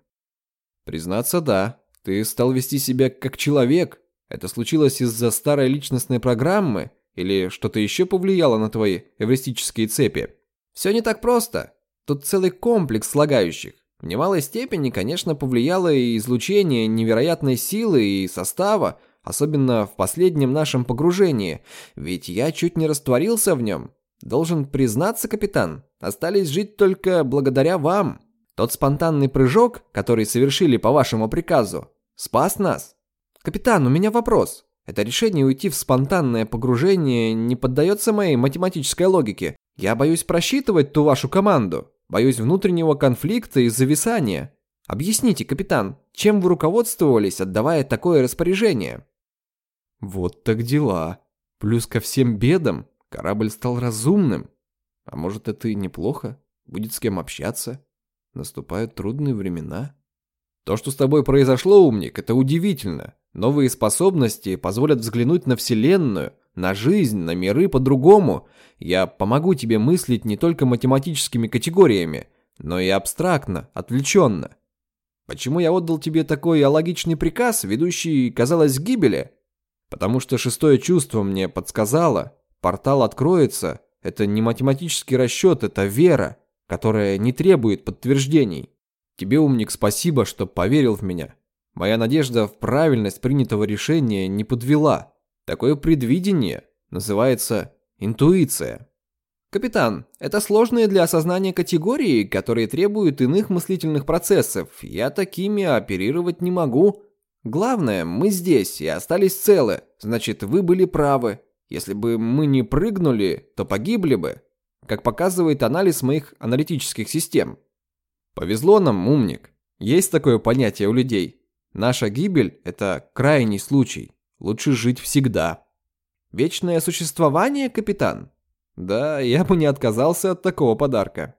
Признаться, да. Ты стал вести себя как человек. Это случилось из-за старой личностной программы? Или что-то еще повлияло на твои эвристические цепи? Все не так просто. Тут целый комплекс слагающих. В немалой степени, конечно, повлияло и излучение невероятной силы и состава, особенно в последнем нашем погружении, ведь я чуть не растворился в нем. Должен признаться, капитан, остались жить только благодаря вам. Тот спонтанный прыжок, который совершили по вашему приказу, спас нас. Капитан, у меня вопрос. Это решение уйти в спонтанное погружение не поддается моей математической логике. Я боюсь просчитывать ту вашу команду. Боюсь внутреннего конфликта и зависания. Объясните, капитан, чем вы руководствовались, отдавая такое распоряжение? Вот так дела. Плюс ко всем бедам корабль стал разумным. А может, это и неплохо? Будет с кем общаться. Наступают трудные времена. То, что с тобой произошло, умник, это удивительно. Новые способности позволят взглянуть на Вселенную, на жизнь, на миры по-другому. Я помогу тебе мыслить не только математическими категориями, но и абстрактно, отвлеченно. Почему я отдал тебе такой алогичный приказ, ведущий, казалось, к гибели? Потому что шестое чувство мне подсказало, портал откроется, это не математический расчет, это вера, которая не требует подтверждений. Тебе, умник, спасибо, что поверил в меня. Моя надежда в правильность принятого решения не подвела. Такое предвидение называется интуиция. Капитан, это сложные для осознания категории, которые требуют иных мыслительных процессов. Я такими оперировать не могу. Главное, мы здесь и остались целы. Значит, вы были правы. Если бы мы не прыгнули, то погибли бы. Как показывает анализ моих аналитических систем. Повезло нам, умник. Есть такое понятие у людей. Наша гибель – это крайний случай. Лучше жить всегда. Вечное существование, капитан? Да, я бы не отказался от такого подарка.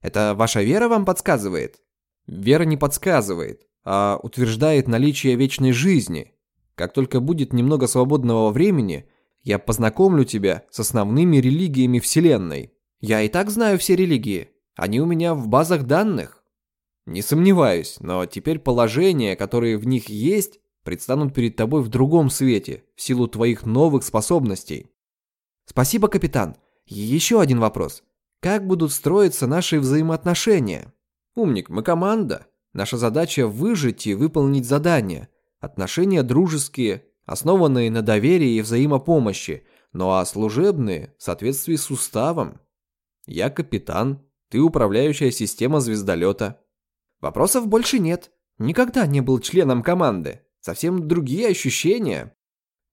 Это ваша вера вам подсказывает? Вера не подсказывает, а утверждает наличие вечной жизни. Как только будет немного свободного времени, я познакомлю тебя с основными религиями Вселенной. Я и так знаю все религии. Они у меня в базах данных. Не сомневаюсь, но теперь положения, которые в них есть, предстанут перед тобой в другом свете, в силу твоих новых способностей. Спасибо, капитан. еще один вопрос. Как будут строиться наши взаимоотношения? Умник, мы команда. Наша задача выжить и выполнить задания. Отношения дружеские, основанные на доверии и взаимопомощи, ну а служебные в соответствии с уставом. Я капитан, ты управляющая система звездолета. Вопросов больше нет. Никогда не был членом команды. Совсем другие ощущения.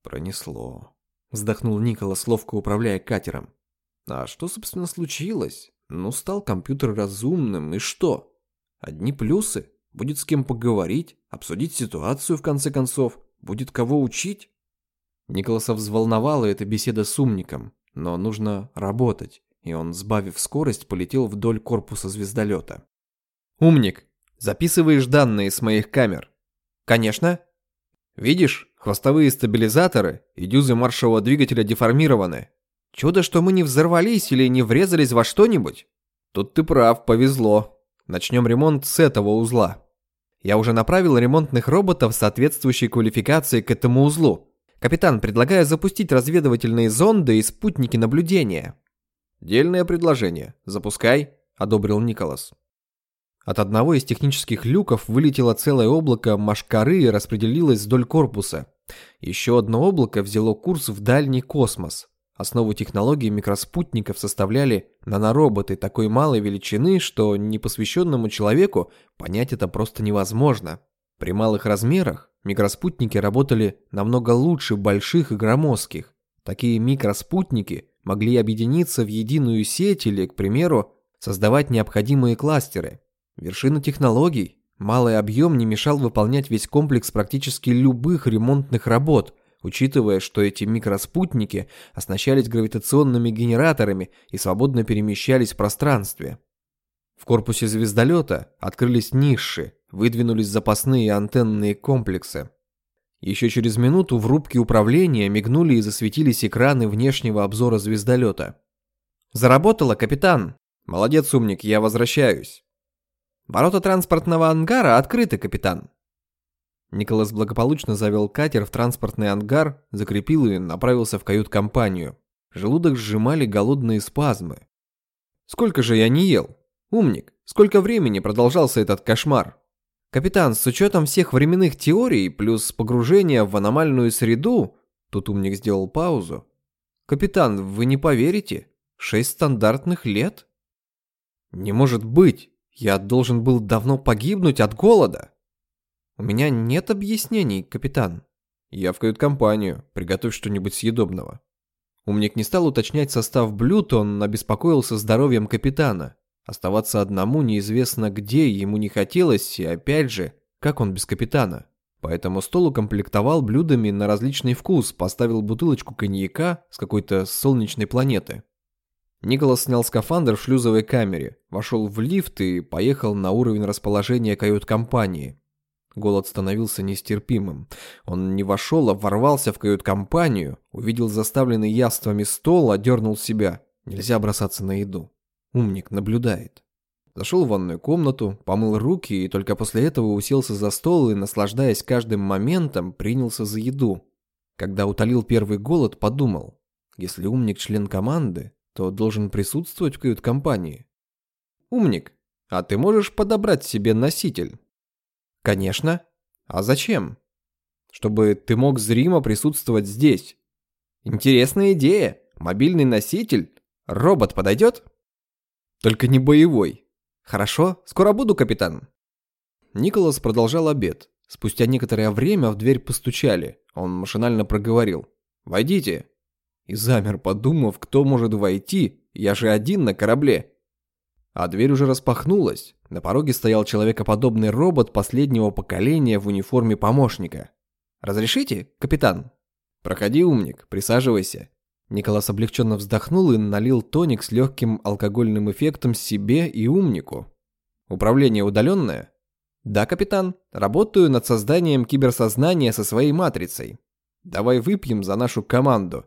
Пронесло. Вздохнул Николас, ловко управляя катером. А что, собственно, случилось? Ну, стал компьютер разумным, и что? Одни плюсы. Будет с кем поговорить, обсудить ситуацию, в конце концов. Будет кого учить. Николаса взволновала эта беседа с умником, но нужно работать, и он, сбавив скорость, полетел вдоль корпуса звездолета. «Умник, записываешь данные с моих камер?» «Конечно», Видишь, хвостовые стабилизаторы и дюзы маршевого двигателя деформированы. Чудо, что мы не взорвались или не врезались во что-нибудь. Тут ты прав, повезло. Начнем ремонт с этого узла. Я уже направил ремонтных роботов соответствующей квалификации к этому узлу. Капитан, предлагаю запустить разведывательные зонды и спутники наблюдения. Дельное предложение. Запускай, одобрил Николас. От одного из технических люков вылетело целое облако машкары и распределилось вдоль корпуса. Еще одно облако взяло курс в дальний космос. Основу технологии микроспутников составляли нанороботы такой малой величины, что непосвященному человеку понять это просто невозможно. При малых размерах микроспутники работали намного лучше больших и громоздких. Такие микроспутники могли объединиться в единую сеть или, к примеру, создавать необходимые кластеры. Вершина технологий. Малый объем не мешал выполнять весь комплекс практически любых ремонтных работ, учитывая, что эти микроспутники оснащались гравитационными генераторами и свободно перемещались в пространстве. В корпусе звездолета открылись ниши, выдвинулись запасные антенные комплексы. Еще через минуту в рубке управления мигнули и засветились экраны внешнего обзора звездолета. «Заработало, капитан!» «Молодец, умник, я возвращаюсь!» «Ворота транспортного ангара открыты, капитан!» Николас благополучно завел катер в транспортный ангар, закрепил и направился в кают-компанию. Желудок сжимали голодные спазмы. «Сколько же я не ел? Умник, сколько времени продолжался этот кошмар?» «Капитан, с учетом всех временных теорий, плюс погружение в аномальную среду...» Тут умник сделал паузу. «Капитан, вы не поверите? Шесть стандартных лет?» «Не может быть! Я должен был давно погибнуть от голода!» «У меня нет объяснений, капитан». «Я в кают-компанию. Приготовь что-нибудь съедобного». Умник не стал уточнять состав блюд, он обеспокоился здоровьем капитана. Оставаться одному неизвестно где, ему не хотелось, и опять же, как он без капитана. Поэтому стол укомплектовал блюдами на различный вкус, поставил бутылочку коньяка с какой-то солнечной планеты. Николас снял скафандр в шлюзовой камере, вошел в лифт и поехал на уровень расположения кают-компании. Голод становился нестерпимым. Он не вошел, а ворвался в кают-компанию, увидел заставленный яствами стол, одернул себя. Нельзя бросаться на еду. Умник наблюдает. Зашел в ванную комнату, помыл руки и только после этого уселся за стол и, наслаждаясь каждым моментом, принялся за еду. Когда утолил первый голод, подумал, если умник член команды, то должен присутствовать в кают-компании. Умник, а ты можешь подобрать себе носитель? Конечно. А зачем? Чтобы ты мог зримо присутствовать здесь. Интересная идея. Мобильный носитель. Робот подойдет? Только не боевой. Хорошо, скоро буду, капитан. Николас продолжал обед. Спустя некоторое время в дверь постучали. Он машинально проговорил. «Войдите». И замер, подумав, кто может войти, я же один на корабле. А дверь уже распахнулась. На пороге стоял человекоподобный робот последнего поколения в униформе помощника. «Разрешите, капитан?» «Проходи, умник, присаживайся». Николас облегченно вздохнул и налил тоник с легким алкогольным эффектом себе и умнику. «Управление удаленное?» «Да, капитан. Работаю над созданием киберсознания со своей матрицей. Давай выпьем за нашу команду».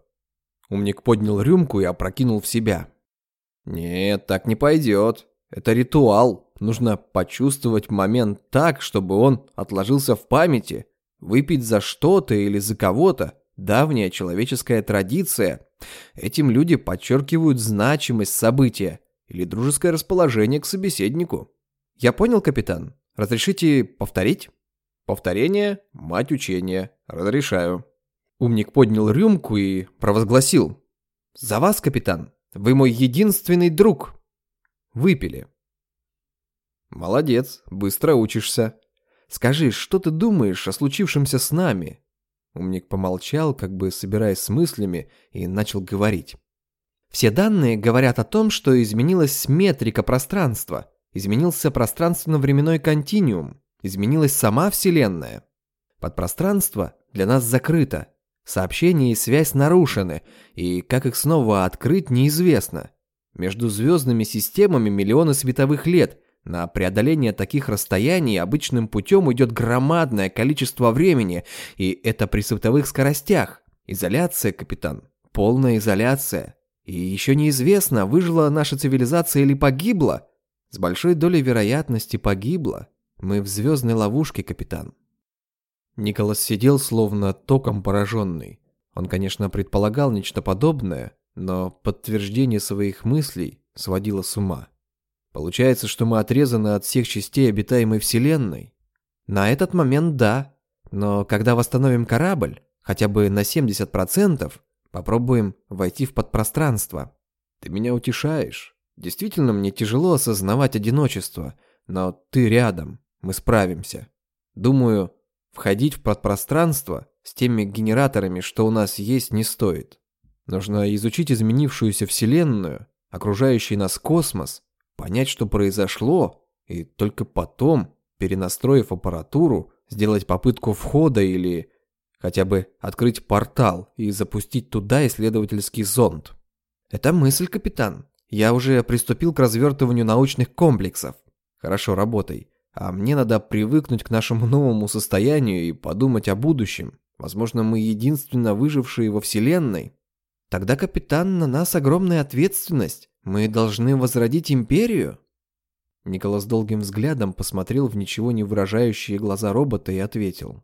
Умник поднял рюмку и опрокинул в себя. «Нет, так не пойдет. Это ритуал. Нужно почувствовать момент так, чтобы он отложился в памяти. Выпить за что-то или за кого-то. Давняя человеческая традиция. Этим люди подчеркивают значимость события или дружеское расположение к собеседнику. Я понял, капитан. Разрешите повторить? Повторение – мать учения. Разрешаю. Умник поднял рюмку и провозгласил. «За вас, капитан! Вы мой единственный друг!» Выпили. «Молодец, быстро учишься. Скажи, что ты думаешь о случившемся с нами?» Умник помолчал, как бы собираясь с мыслями, и начал говорить. «Все данные говорят о том, что изменилась метрика пространства, изменился пространственно-временной континуум, изменилась сама Вселенная. Подпространство для нас закрыто, Сообщение и связь нарушены, и как их снова открыть неизвестно. Между звездными системами миллионы световых лет. На преодоление таких расстояний обычным путем идет громадное количество времени, и это при световых скоростях. Изоляция, капитан. Полная изоляция. И еще неизвестно, выжила наша цивилизация или погибла. С большой долей вероятности погибла. Мы в звездной ловушке, капитан. Николас сидел словно током пораженный. Он, конечно, предполагал нечто подобное, но подтверждение своих мыслей сводило с ума. Получается, что мы отрезаны от всех частей обитаемой Вселенной? На этот момент да. Но когда восстановим корабль, хотя бы на 70%, попробуем войти в подпространство. Ты меня утешаешь. Действительно, мне тяжело осознавать одиночество, но ты рядом, мы справимся. Думаю, входить в подпространство с теми генераторами, что у нас есть, не стоит. Нужно изучить изменившуюся Вселенную, окружающий нас космос, понять, что произошло, и только потом, перенастроив аппаратуру, сделать попытку входа или хотя бы открыть портал и запустить туда исследовательский зонд. Это мысль, капитан. Я уже приступил к развертыванию научных комплексов. Хорошо, работай. А мне надо привыкнуть к нашему новому состоянию и подумать о будущем. Возможно, мы единственно выжившие во Вселенной. Тогда, капитан, на нас огромная ответственность. Мы должны возродить империю. Николас долгим взглядом посмотрел в ничего не выражающие глаза робота и ответил.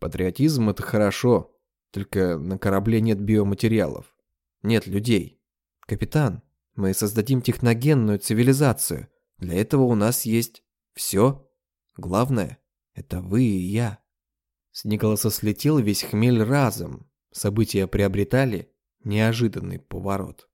Патриотизм – это хорошо, только на корабле нет биоматериалов. Нет людей. Капитан, мы создадим техногенную цивилизацию. Для этого у нас есть все. Главное – это вы и я. С Николаса слетел весь хмель разом. События приобретали неожиданный поворот.